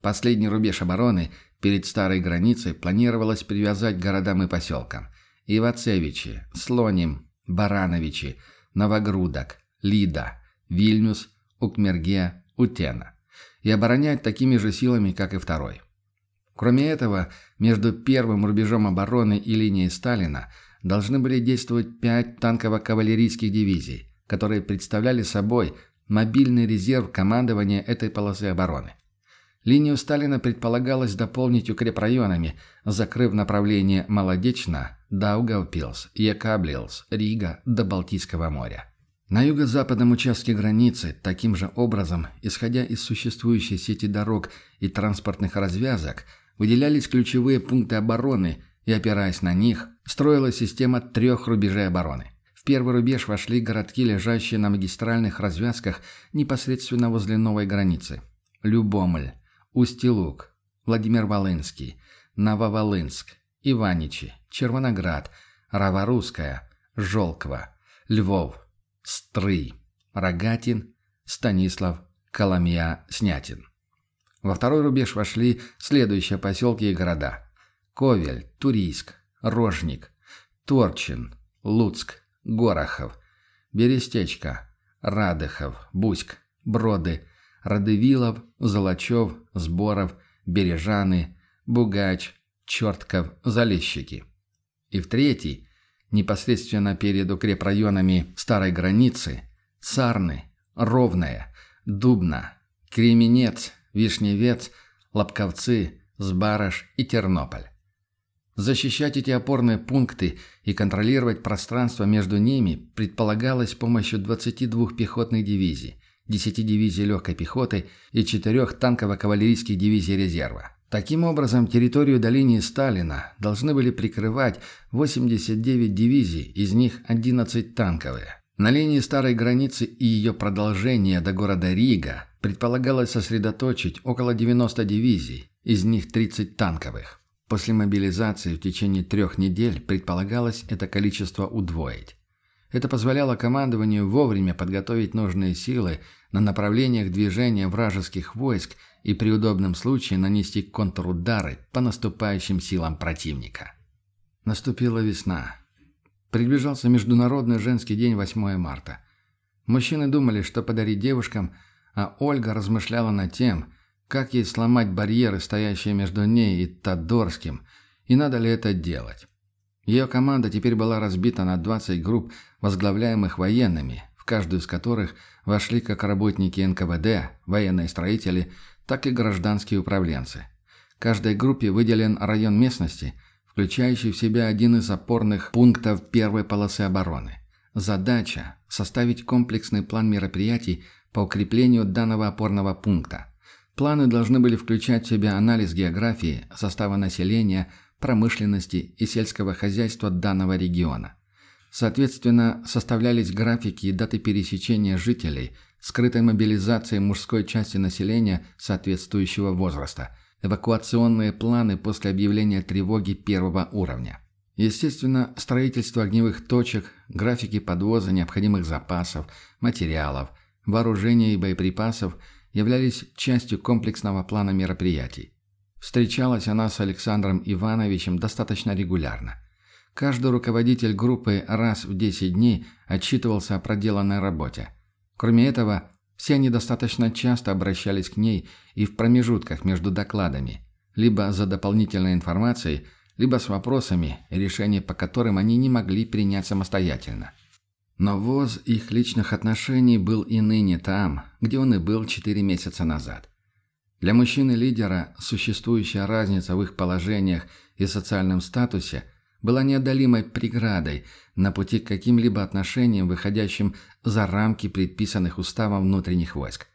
S2: Последний рубеж обороны перед старой границей планировалось привязать к городам и поселкам. Ивацевичи, Слоним, Барановичи, Новогрудок, Лида, Вильнюс, Укмерге, Утена. И оборонять такими же силами, как и второй. Кроме этого, между первым рубежом обороны и линией Сталина должны были действовать пять танково-кавалерийских дивизий, которые представляли собой мобильный резерв командования этой полосы обороны. Линию Сталина предполагалось дополнить укрепрайонами, закрыв направление Молодечно, Даугавпилс, Екаблилс, Рига до Балтийского моря. На юго-западном участке границы, таким же образом, исходя из существующей сети дорог и транспортных развязок, выделялись ключевые пункты обороны и, опираясь на них, строилась система трех рубежей обороны. В первый рубеж вошли городки, лежащие на магистральных развязках непосредственно возле новой границы. Любомль, Устилук, Владимир-Волынский, Нововолынск, Иваничи, Червоноград, Раворусская, Жолква, Львов, Стрый, Рогатин, Станислав, Коломья, Снятин. Во второй рубеж вошли следующие поселки и города. Ковель, Турийск, Рожник, Торчин, Луцк, Горохов, Берестечко, Радыхов, Буськ, Броды, Радывилов, Золочев, Сборов, Бережаны, Бугач, Чертков, Залещики. И в третий, непосредственно перед укрепрайонами старой границы, Сарны, Ровная, Дубна, Кременец, Вишневец, Лобковцы, Сбарыш и Тернополь. Защищать эти опорные пункты и контролировать пространство между ними предполагалось с помощью 22 пехотных дивизий, 10 дивизий легкой пехоты и 4 танково-кавалерийских дивизий резерва. Таким образом, территорию до линии Сталина должны были прикрывать 89 дивизий, из них 11 танковые. На линии старой границы и ее продолжения до города Рига предполагалось сосредоточить около 90 дивизий, из них 30 танковых. После мобилизации в течение трех недель предполагалось это количество удвоить. Это позволяло командованию вовремя подготовить нужные силы на направлениях движения вражеских войск и при удобном случае нанести контрудары по наступающим силам противника. Наступила весна. Приближался Международный женский день 8 марта. Мужчины думали, что подарить девушкам, а Ольга размышляла над тем, как ей сломать барьеры, стоящие между ней и Тодорским, и надо ли это делать. Ее команда теперь была разбита на 20 групп, возглавляемых военными, в каждую из которых вошли как работники НКВД, военные строители, так и гражданские управленцы. Каждой группе выделен район местности, включающий в себя один из опорных пунктов первой полосы обороны. Задача – составить комплексный план мероприятий по укреплению данного опорного пункта. Планы должны были включать в себя анализ географии, состава населения, промышленности и сельского хозяйства данного региона. Соответственно, составлялись графики и даты пересечения жителей, скрытой мобилизации мужской части населения соответствующего возраста, эвакуационные планы после объявления тревоги первого уровня. Естественно, строительство огневых точек, графики подвоза необходимых запасов, материалов, вооружения и боеприпасов являлись частью комплексного плана мероприятий. Встречалась она с Александром Ивановичем достаточно регулярно. Каждый руководитель группы раз в 10 дней отчитывался о проделанной работе. Кроме этого, все они достаточно часто обращались к ней и в промежутках между докладами, либо за дополнительной информацией, либо с вопросами, решение по которым они не могли принять самостоятельно. Но воз их личных отношений был и ныне там, где он и был четыре месяца назад. Для мужчины-лидера существующая разница в их положениях и социальном статусе была неодолимой преградой на пути к каким-либо отношениям, выходящим за рамки предписанных уставом внутренних войск.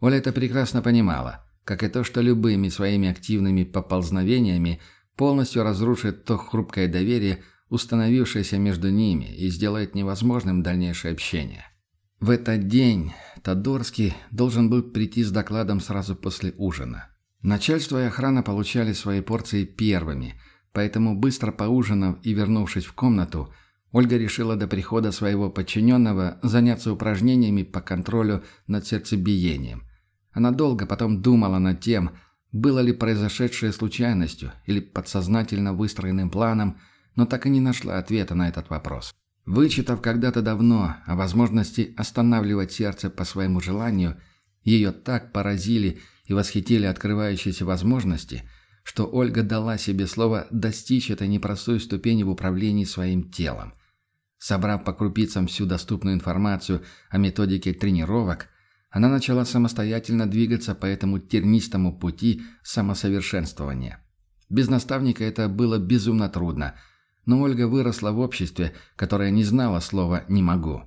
S2: Оля это прекрасно понимала, как и то, что любыми своими активными поползновениями полностью разрушит то хрупкое доверие, установившееся между ними, и сделает невозможным дальнейшее общение. В этот день Тодорский должен был прийти с докладом сразу после ужина. Начальство и охрана получали свои порции первыми – Поэтому, быстро поужинав и вернувшись в комнату, Ольга решила до прихода своего подчиненного заняться упражнениями по контролю над сердцебиением. Она долго потом думала над тем, было ли произошедшее случайностью или подсознательно выстроенным планом, но так и не нашла ответа на этот вопрос. Вычитав когда-то давно о возможности останавливать сердце по своему желанию, ее так поразили и восхитили открывающиеся возможности – что Ольга дала себе слово достичь этой непростой ступени в управлении своим телом. Собрав по крупицам всю доступную информацию о методике тренировок, она начала самостоятельно двигаться по этому тернистому пути самосовершенствования. Без наставника это было безумно трудно, но Ольга выросла в обществе, которое не знало слова «не могу».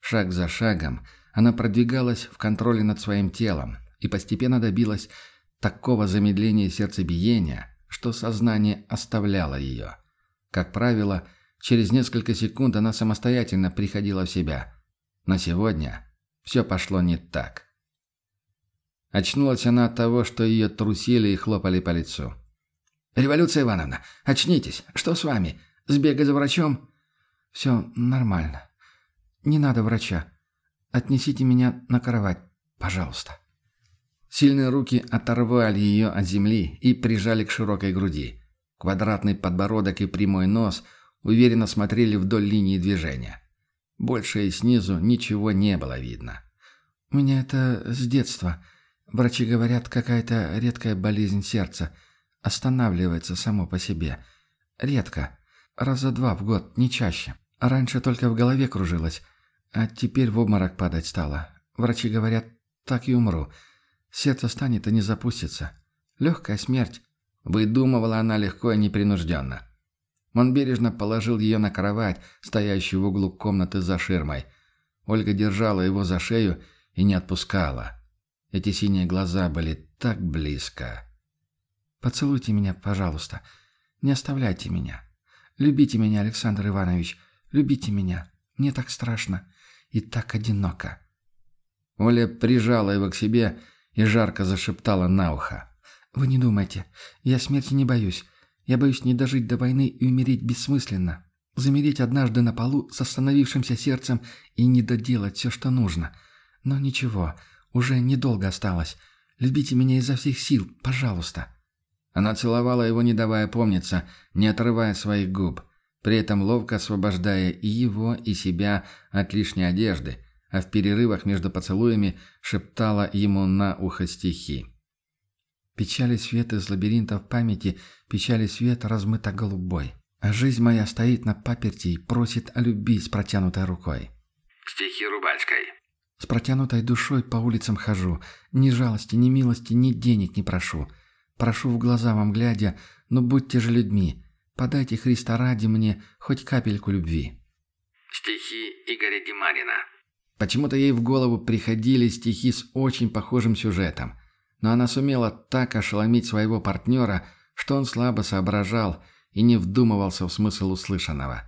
S2: Шаг за шагом она продвигалась в контроле над своим телом и постепенно добилась такого замедления сердцебиения, что сознание оставляло ее. Как правило, через несколько секунд она самостоятельно приходила в себя. Но сегодня все пошло не так. Очнулась она от того, что ее трусили и хлопали по лицу. «Революция Ивановна, очнитесь! Что с вами? Сбегай за врачом?» «Все нормально. Не надо врача. Отнесите меня на кровать, пожалуйста». Сильные руки оторвали ее от земли и прижали к широкой груди. Квадратный подбородок и прямой нос уверенно смотрели вдоль линии движения. Больше и снизу ничего не было видно. «У меня это с детства. Врачи говорят, какая-то редкая болезнь сердца. Останавливается само по себе. Редко. Раза два в год, не чаще. Раньше только в голове кружилось, а теперь в обморок падать стало. Врачи говорят, так и умру. Сердце станет и не запустится. Легкая смерть. Выдумывала она легко и непринужденно. Он бережно положил ее на кровать, стоящую в углу комнаты за ширмой. Ольга держала его за шею и не отпускала. Эти синие глаза были так близко. «Поцелуйте меня, пожалуйста. Не оставляйте меня. Любите меня, Александр Иванович. Любите меня. Мне так страшно и так одиноко». Оля прижала его к себе и жарко зашептала на ухо. «Вы не думайте. Я смерти не боюсь. Я боюсь не дожить до войны и умереть бессмысленно. Замереть однажды на полу с остановившимся сердцем и не доделать все, что нужно. Но ничего, уже недолго осталось. Любите меня изо всех сил, пожалуйста». Она целовала его, не давая помниться, не отрывая своих губ, при этом ловко освобождая и его, и себя от лишней одежды, а в перерывах между поцелуями шептала ему на ухо стихи. «Печали свет из лабиринтов памяти, печали свет размыто голубой. А жизнь моя стоит на паперти и просит о любви с протянутой рукой».
S3: Стихи Рубальской.
S2: «С протянутой душой по улицам хожу, ни жалости, ни милости, ни денег не прошу. Прошу в глаза вам глядя, но будьте же людьми, подайте Христа ради мне хоть капельку любви».
S3: Стихи Игоря Димарина.
S2: Почему-то ей в голову приходили стихи с очень похожим сюжетом. Но она сумела так ошеломить своего партнера, что он слабо соображал и не вдумывался в смысл услышанного.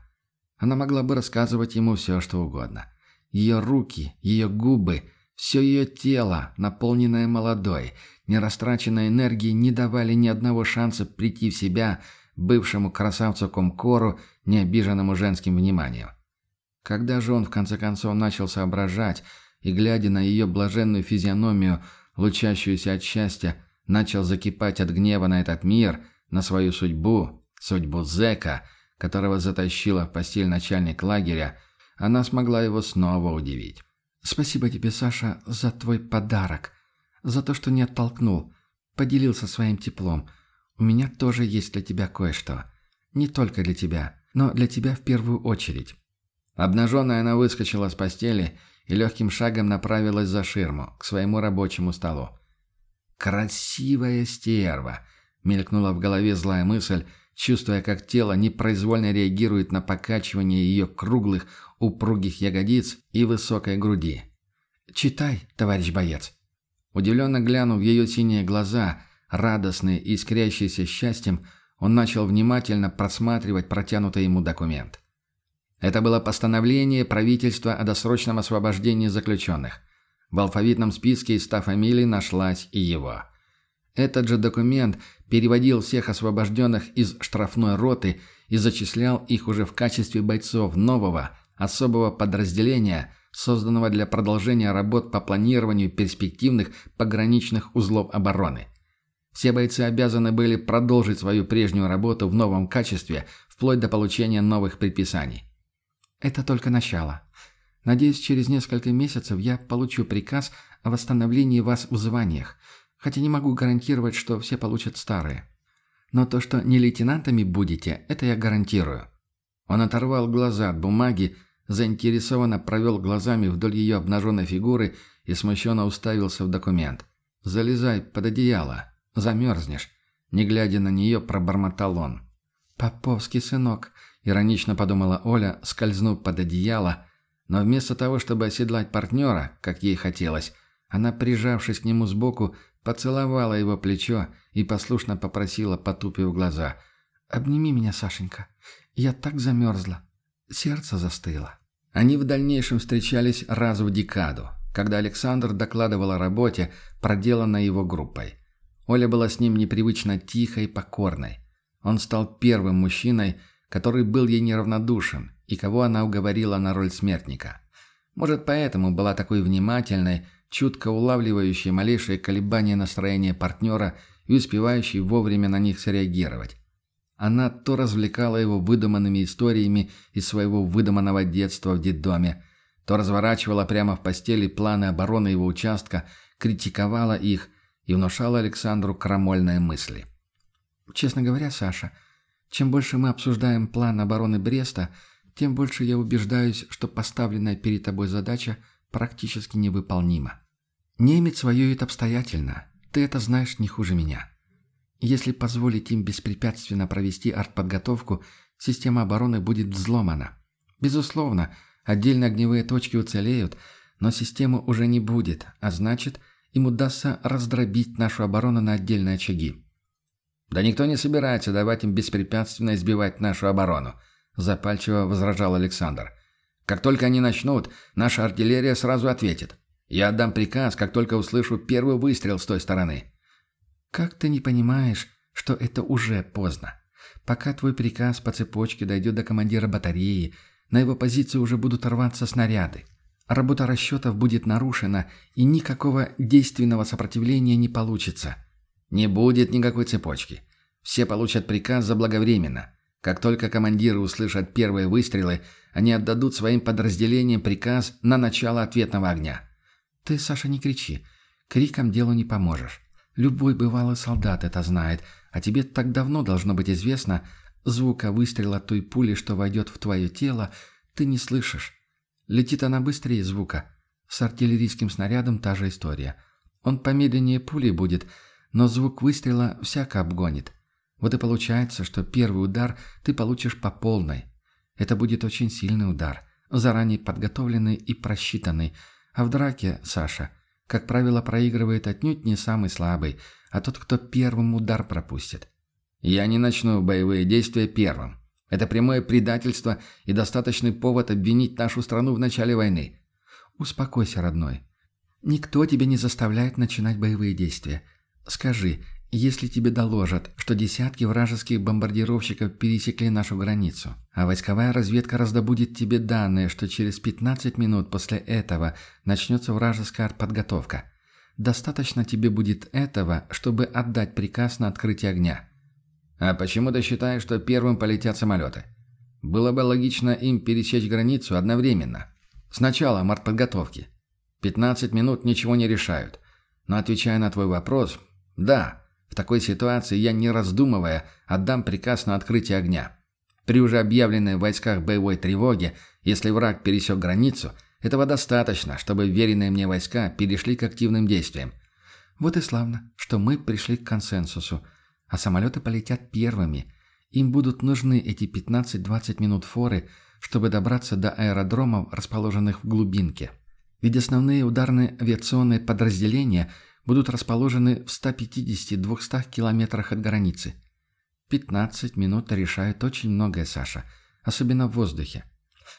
S2: Она могла бы рассказывать ему все, что угодно. Ее руки, ее губы, все ее тело, наполненное молодой, нерастраченной энергией, не давали ни одного шанса прийти в себя бывшему красавцу Комкору, не обиженному женским вниманием. Когда же он в конце концов начал соображать и, глядя на ее блаженную физиономию, лучащуюся от счастья, начал закипать от гнева на этот мир, на свою судьбу, судьбу зэка, которого затащила в постель начальник лагеря, она смогла его снова удивить. «Спасибо тебе, Саша, за твой подарок, за то, что не оттолкнул, поделился своим теплом. У меня тоже есть для тебя кое-что. Не только для тебя, но для тебя в первую очередь. Обнаженная она выскочила с постели и легким шагом направилась за ширму, к своему рабочему столу. «Красивая стерва!» — мелькнула в голове злая мысль, чувствуя, как тело непроизвольно реагирует на покачивание ее круглых, упругих ягодиц и высокой груди. «Читай, товарищ боец!» Удивленно глянув в ее синие глаза, радостные и искрящиеся счастьем, он начал внимательно просматривать протянутый ему документ. Это было постановление правительства о досрочном освобождении заключенных. В алфавитном списке из ста фамилий нашлась и его. Этот же документ переводил всех освобожденных из штрафной роты и зачислял их уже в качестве бойцов нового, особого подразделения, созданного для продолжения работ по планированию перспективных пограничных узлов обороны. Все бойцы обязаны были продолжить свою прежнюю работу в новом качестве, вплоть до получения новых предписаний. Это только начало. Надеюсь, через несколько месяцев я получу приказ о восстановлении вас в званиях, хотя не могу гарантировать, что все получат старые. Но то, что не лейтенантами будете, это я гарантирую». Он оторвал глаза от бумаги, заинтересованно провел глазами вдоль ее обнаженной фигуры и смущенно уставился в документ. «Залезай под одеяло, замерзнешь», — не глядя на нее, пробормотал он. «Поповский сынок», Иронично подумала Оля, скользнув под одеяло, но вместо того, чтобы оседлать партнера, как ей хотелось, она, прижавшись к нему сбоку, поцеловала его плечо и послушно попросила, потупив глаза. «Обними меня, Сашенька. Я так замерзла. Сердце застыло». Они в дальнейшем встречались раз в декаду, когда Александр докладывал о работе, проделанной его группой. Оля была с ним непривычно тихой и покорной. Он стал первым мужчиной, который был ей неравнодушен и кого она уговорила на роль смертника. Может, поэтому была такой внимательной, чутко улавливающей малейшие колебания настроения партнера и успевающей вовремя на них среагировать. Она то развлекала его выдуманными историями из своего выдуманного детства в детдоме, то разворачивала прямо в постели планы обороны его участка, критиковала их и внушала Александру крамольные мысли. «Честно говоря, Саша, — чем больше мы обсуждаем план обороны Бреста, тем больше я убеждаюсь, что поставленная перед тобой задача практически невыполнима. Немец воюет обстоятельно. Ты это знаешь не хуже меня. Если позволить им беспрепятственно провести артподготовку, система обороны будет взломана. Безусловно, отдельные огневые точки уцелеют, но системы уже не будет, а значит, им удастся раздробить нашу оборону на отдельные очаги. «Да никто не собирается давать им беспрепятственно избивать нашу оборону», – запальчиво возражал Александр. «Как только они начнут, наша артиллерия сразу ответит. Я отдам приказ, как только услышу первый выстрел с той стороны». «Как ты не понимаешь, что это уже поздно? Пока твой приказ по цепочке дойдет до командира батареи, на его позиции уже будут рваться снаряды. Работа расчетов будет нарушена, и никакого действенного сопротивления не получится». Не будет никакой цепочки. Все получат приказ заблаговременно. Как только командиры услышат первые выстрелы, они отдадут своим подразделениям приказ на начало ответного огня. Ты, Саша, не кричи. Криком делу не поможешь. Любой бывалый солдат это знает, а тебе так давно должно быть известно, звука выстрела той пули, что войдет в твое тело, ты не слышишь. Летит она быстрее звука. С артиллерийским снарядом та же история. Он помедленнее пули будет – но звук выстрела всяко обгонит. Вот и получается, что первый удар ты получишь по полной. Это будет очень сильный удар, заранее подготовленный и просчитанный. А в драке, Саша, как правило, проигрывает отнюдь не самый слабый, а тот, кто первым удар пропустит.
S1: Я не начну боевые действия первым. Это прямое предательство и достаточный повод обвинить нашу страну в начале войны.
S2: Успокойся, родной. Никто тебя не заставляет начинать боевые действия. Скажи, если тебе доложат, что десятки вражеских бомбардировщиков пересекли нашу границу, а войсковая разведка раздобудет тебе данные, что через 15 минут после этого начнется вражеская подготовка, достаточно тебе будет этого, чтобы отдать приказ на открытие огня.
S1: А почему ты считаешь, что первым полетят самолеты? Было бы логично им пересечь границу одновременно. Сначала мартподготовки. 15 минут ничего не решают. Но отвечая на твой вопрос, да, в такой ситуации я, не раздумывая, отдам приказ на открытие огня. При уже объявленной в войсках боевой тревоге, если враг пересек границу, этого достаточно, чтобы веренные мне войска перешли к активным действиям.
S2: Вот и славно, что мы пришли к консенсусу – а самолеты полетят первыми. Им будут нужны эти 15-20 минут форы, чтобы добраться до аэродромов, расположенных в глубинке. Ведь основные ударные авиационные подразделения будут расположены в 150-200 километрах от границы. 15 минут решают очень многое, Саша, особенно в воздухе.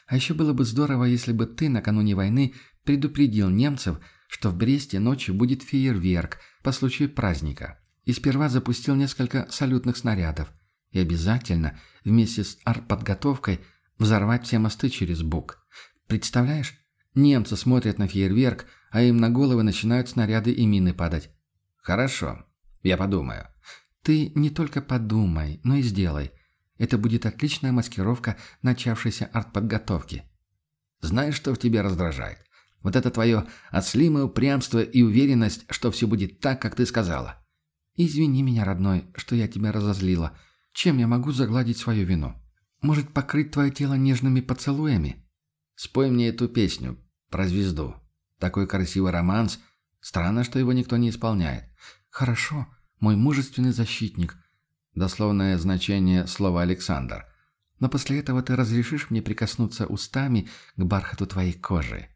S2: А еще было бы здорово, если бы ты накануне войны предупредил немцев, что в Бресте ночью будет фейерверк по случаю праздника и сперва запустил несколько салютных снарядов. И обязательно, вместе с артподготовкой, взорвать все мосты через Буг. Представляешь? Немцы смотрят на фейерверк, а им на головы начинают снаряды и мины падать.
S1: Хорошо, я подумаю.
S2: Ты не только подумай, но и сделай. Это будет отличная маскировка начавшейся артподготовки.
S1: Знаешь, что в тебе раздражает? Вот это твое ослимое упрямство и уверенность, что все будет так, как ты сказала.
S2: «Извини меня, родной, что я тебя разозлила. Чем я могу загладить свою вину? Может, покрыть твое тело нежными поцелуями?»
S1: «Спой мне эту песню про звезду. Такой красивый романс. Странно, что его никто не исполняет».
S2: «Хорошо, мой мужественный защитник».
S1: Дословное значение слова «Александр».
S2: «Но после этого ты разрешишь мне прикоснуться устами к бархату твоей кожи».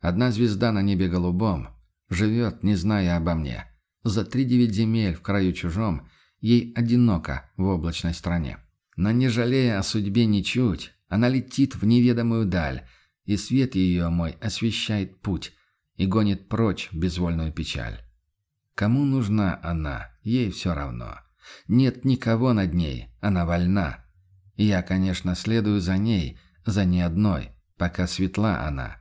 S1: Одна звезда на небе голубом живет, не зная обо мне. За три девять земель в краю чужом ей одиноко в облачной стране. Но не жалея о судьбе ничуть, она летит в неведомую даль, и свет ее мой освещает путь и гонит прочь безвольную печаль. Кому нужна она, ей все равно. Нет никого над ней, она вольна. Я, конечно, следую за ней, за ней одной, пока светла она.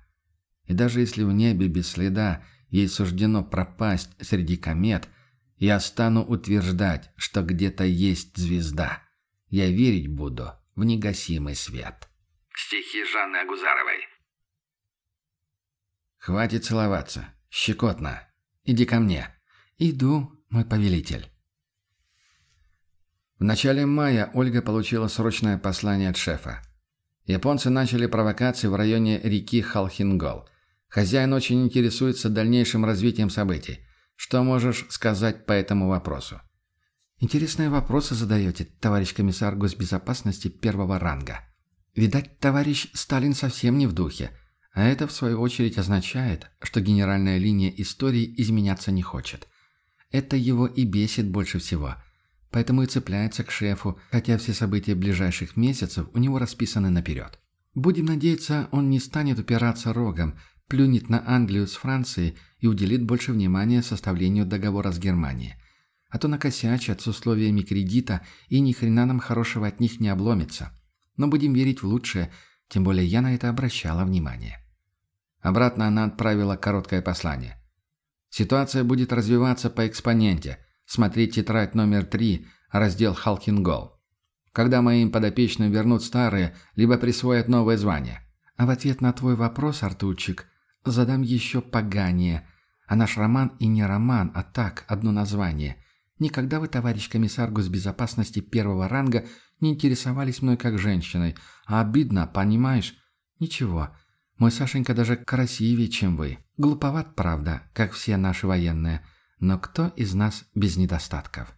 S1: И даже если в небе без следа ей суждено пропасть среди комет, я стану утверждать, что где-то есть звезда. Я верить буду в негасимый свет.
S3: Стихи Жанны Агузаровой.
S1: Хватит целоваться. Щекотно. Иди ко мне.
S2: Иду, мой повелитель.
S1: В начале мая Ольга получила срочное послание от шефа. Японцы начали провокации в районе реки Халхингол – Хозяин очень интересуется дальнейшим развитием событий. Что можешь сказать по этому вопросу?
S2: Интересные вопросы задаете, товарищ комиссар госбезопасности первого ранга. Видать, товарищ Сталин совсем не в духе. А это, в свою очередь, означает, что генеральная линия истории изменяться не хочет. Это его и бесит больше всего. Поэтому и цепляется к шефу, хотя все события ближайших месяцев у него расписаны наперед. Будем надеяться, он не станет упираться рогом, плюнет на Англию с Францией и уделит больше внимания составлению договора с Германией. А то накосячат с условиями кредита, и ни хрена нам хорошего от них не обломится. Но будем верить в лучшее, тем более я на это обращала внимание.
S1: Обратно она отправила короткое послание. Ситуация будет развиваться по экспоненте. Смотреть тетрадь номер 3, раздел «Халкингол». Когда моим подопечным вернут старые, либо присвоят новое звание.
S2: А в ответ на твой вопрос, Артурчик, Задам еще поганее. А наш роман и не роман, а так, одно название. Никогда вы, товарищ комиссар госбезопасности первого ранга, не интересовались мной как женщиной. А обидно, понимаешь? Ничего. Мой Сашенька даже красивее, чем вы. Глуповат, правда, как все наши военные. Но кто из нас без недостатков?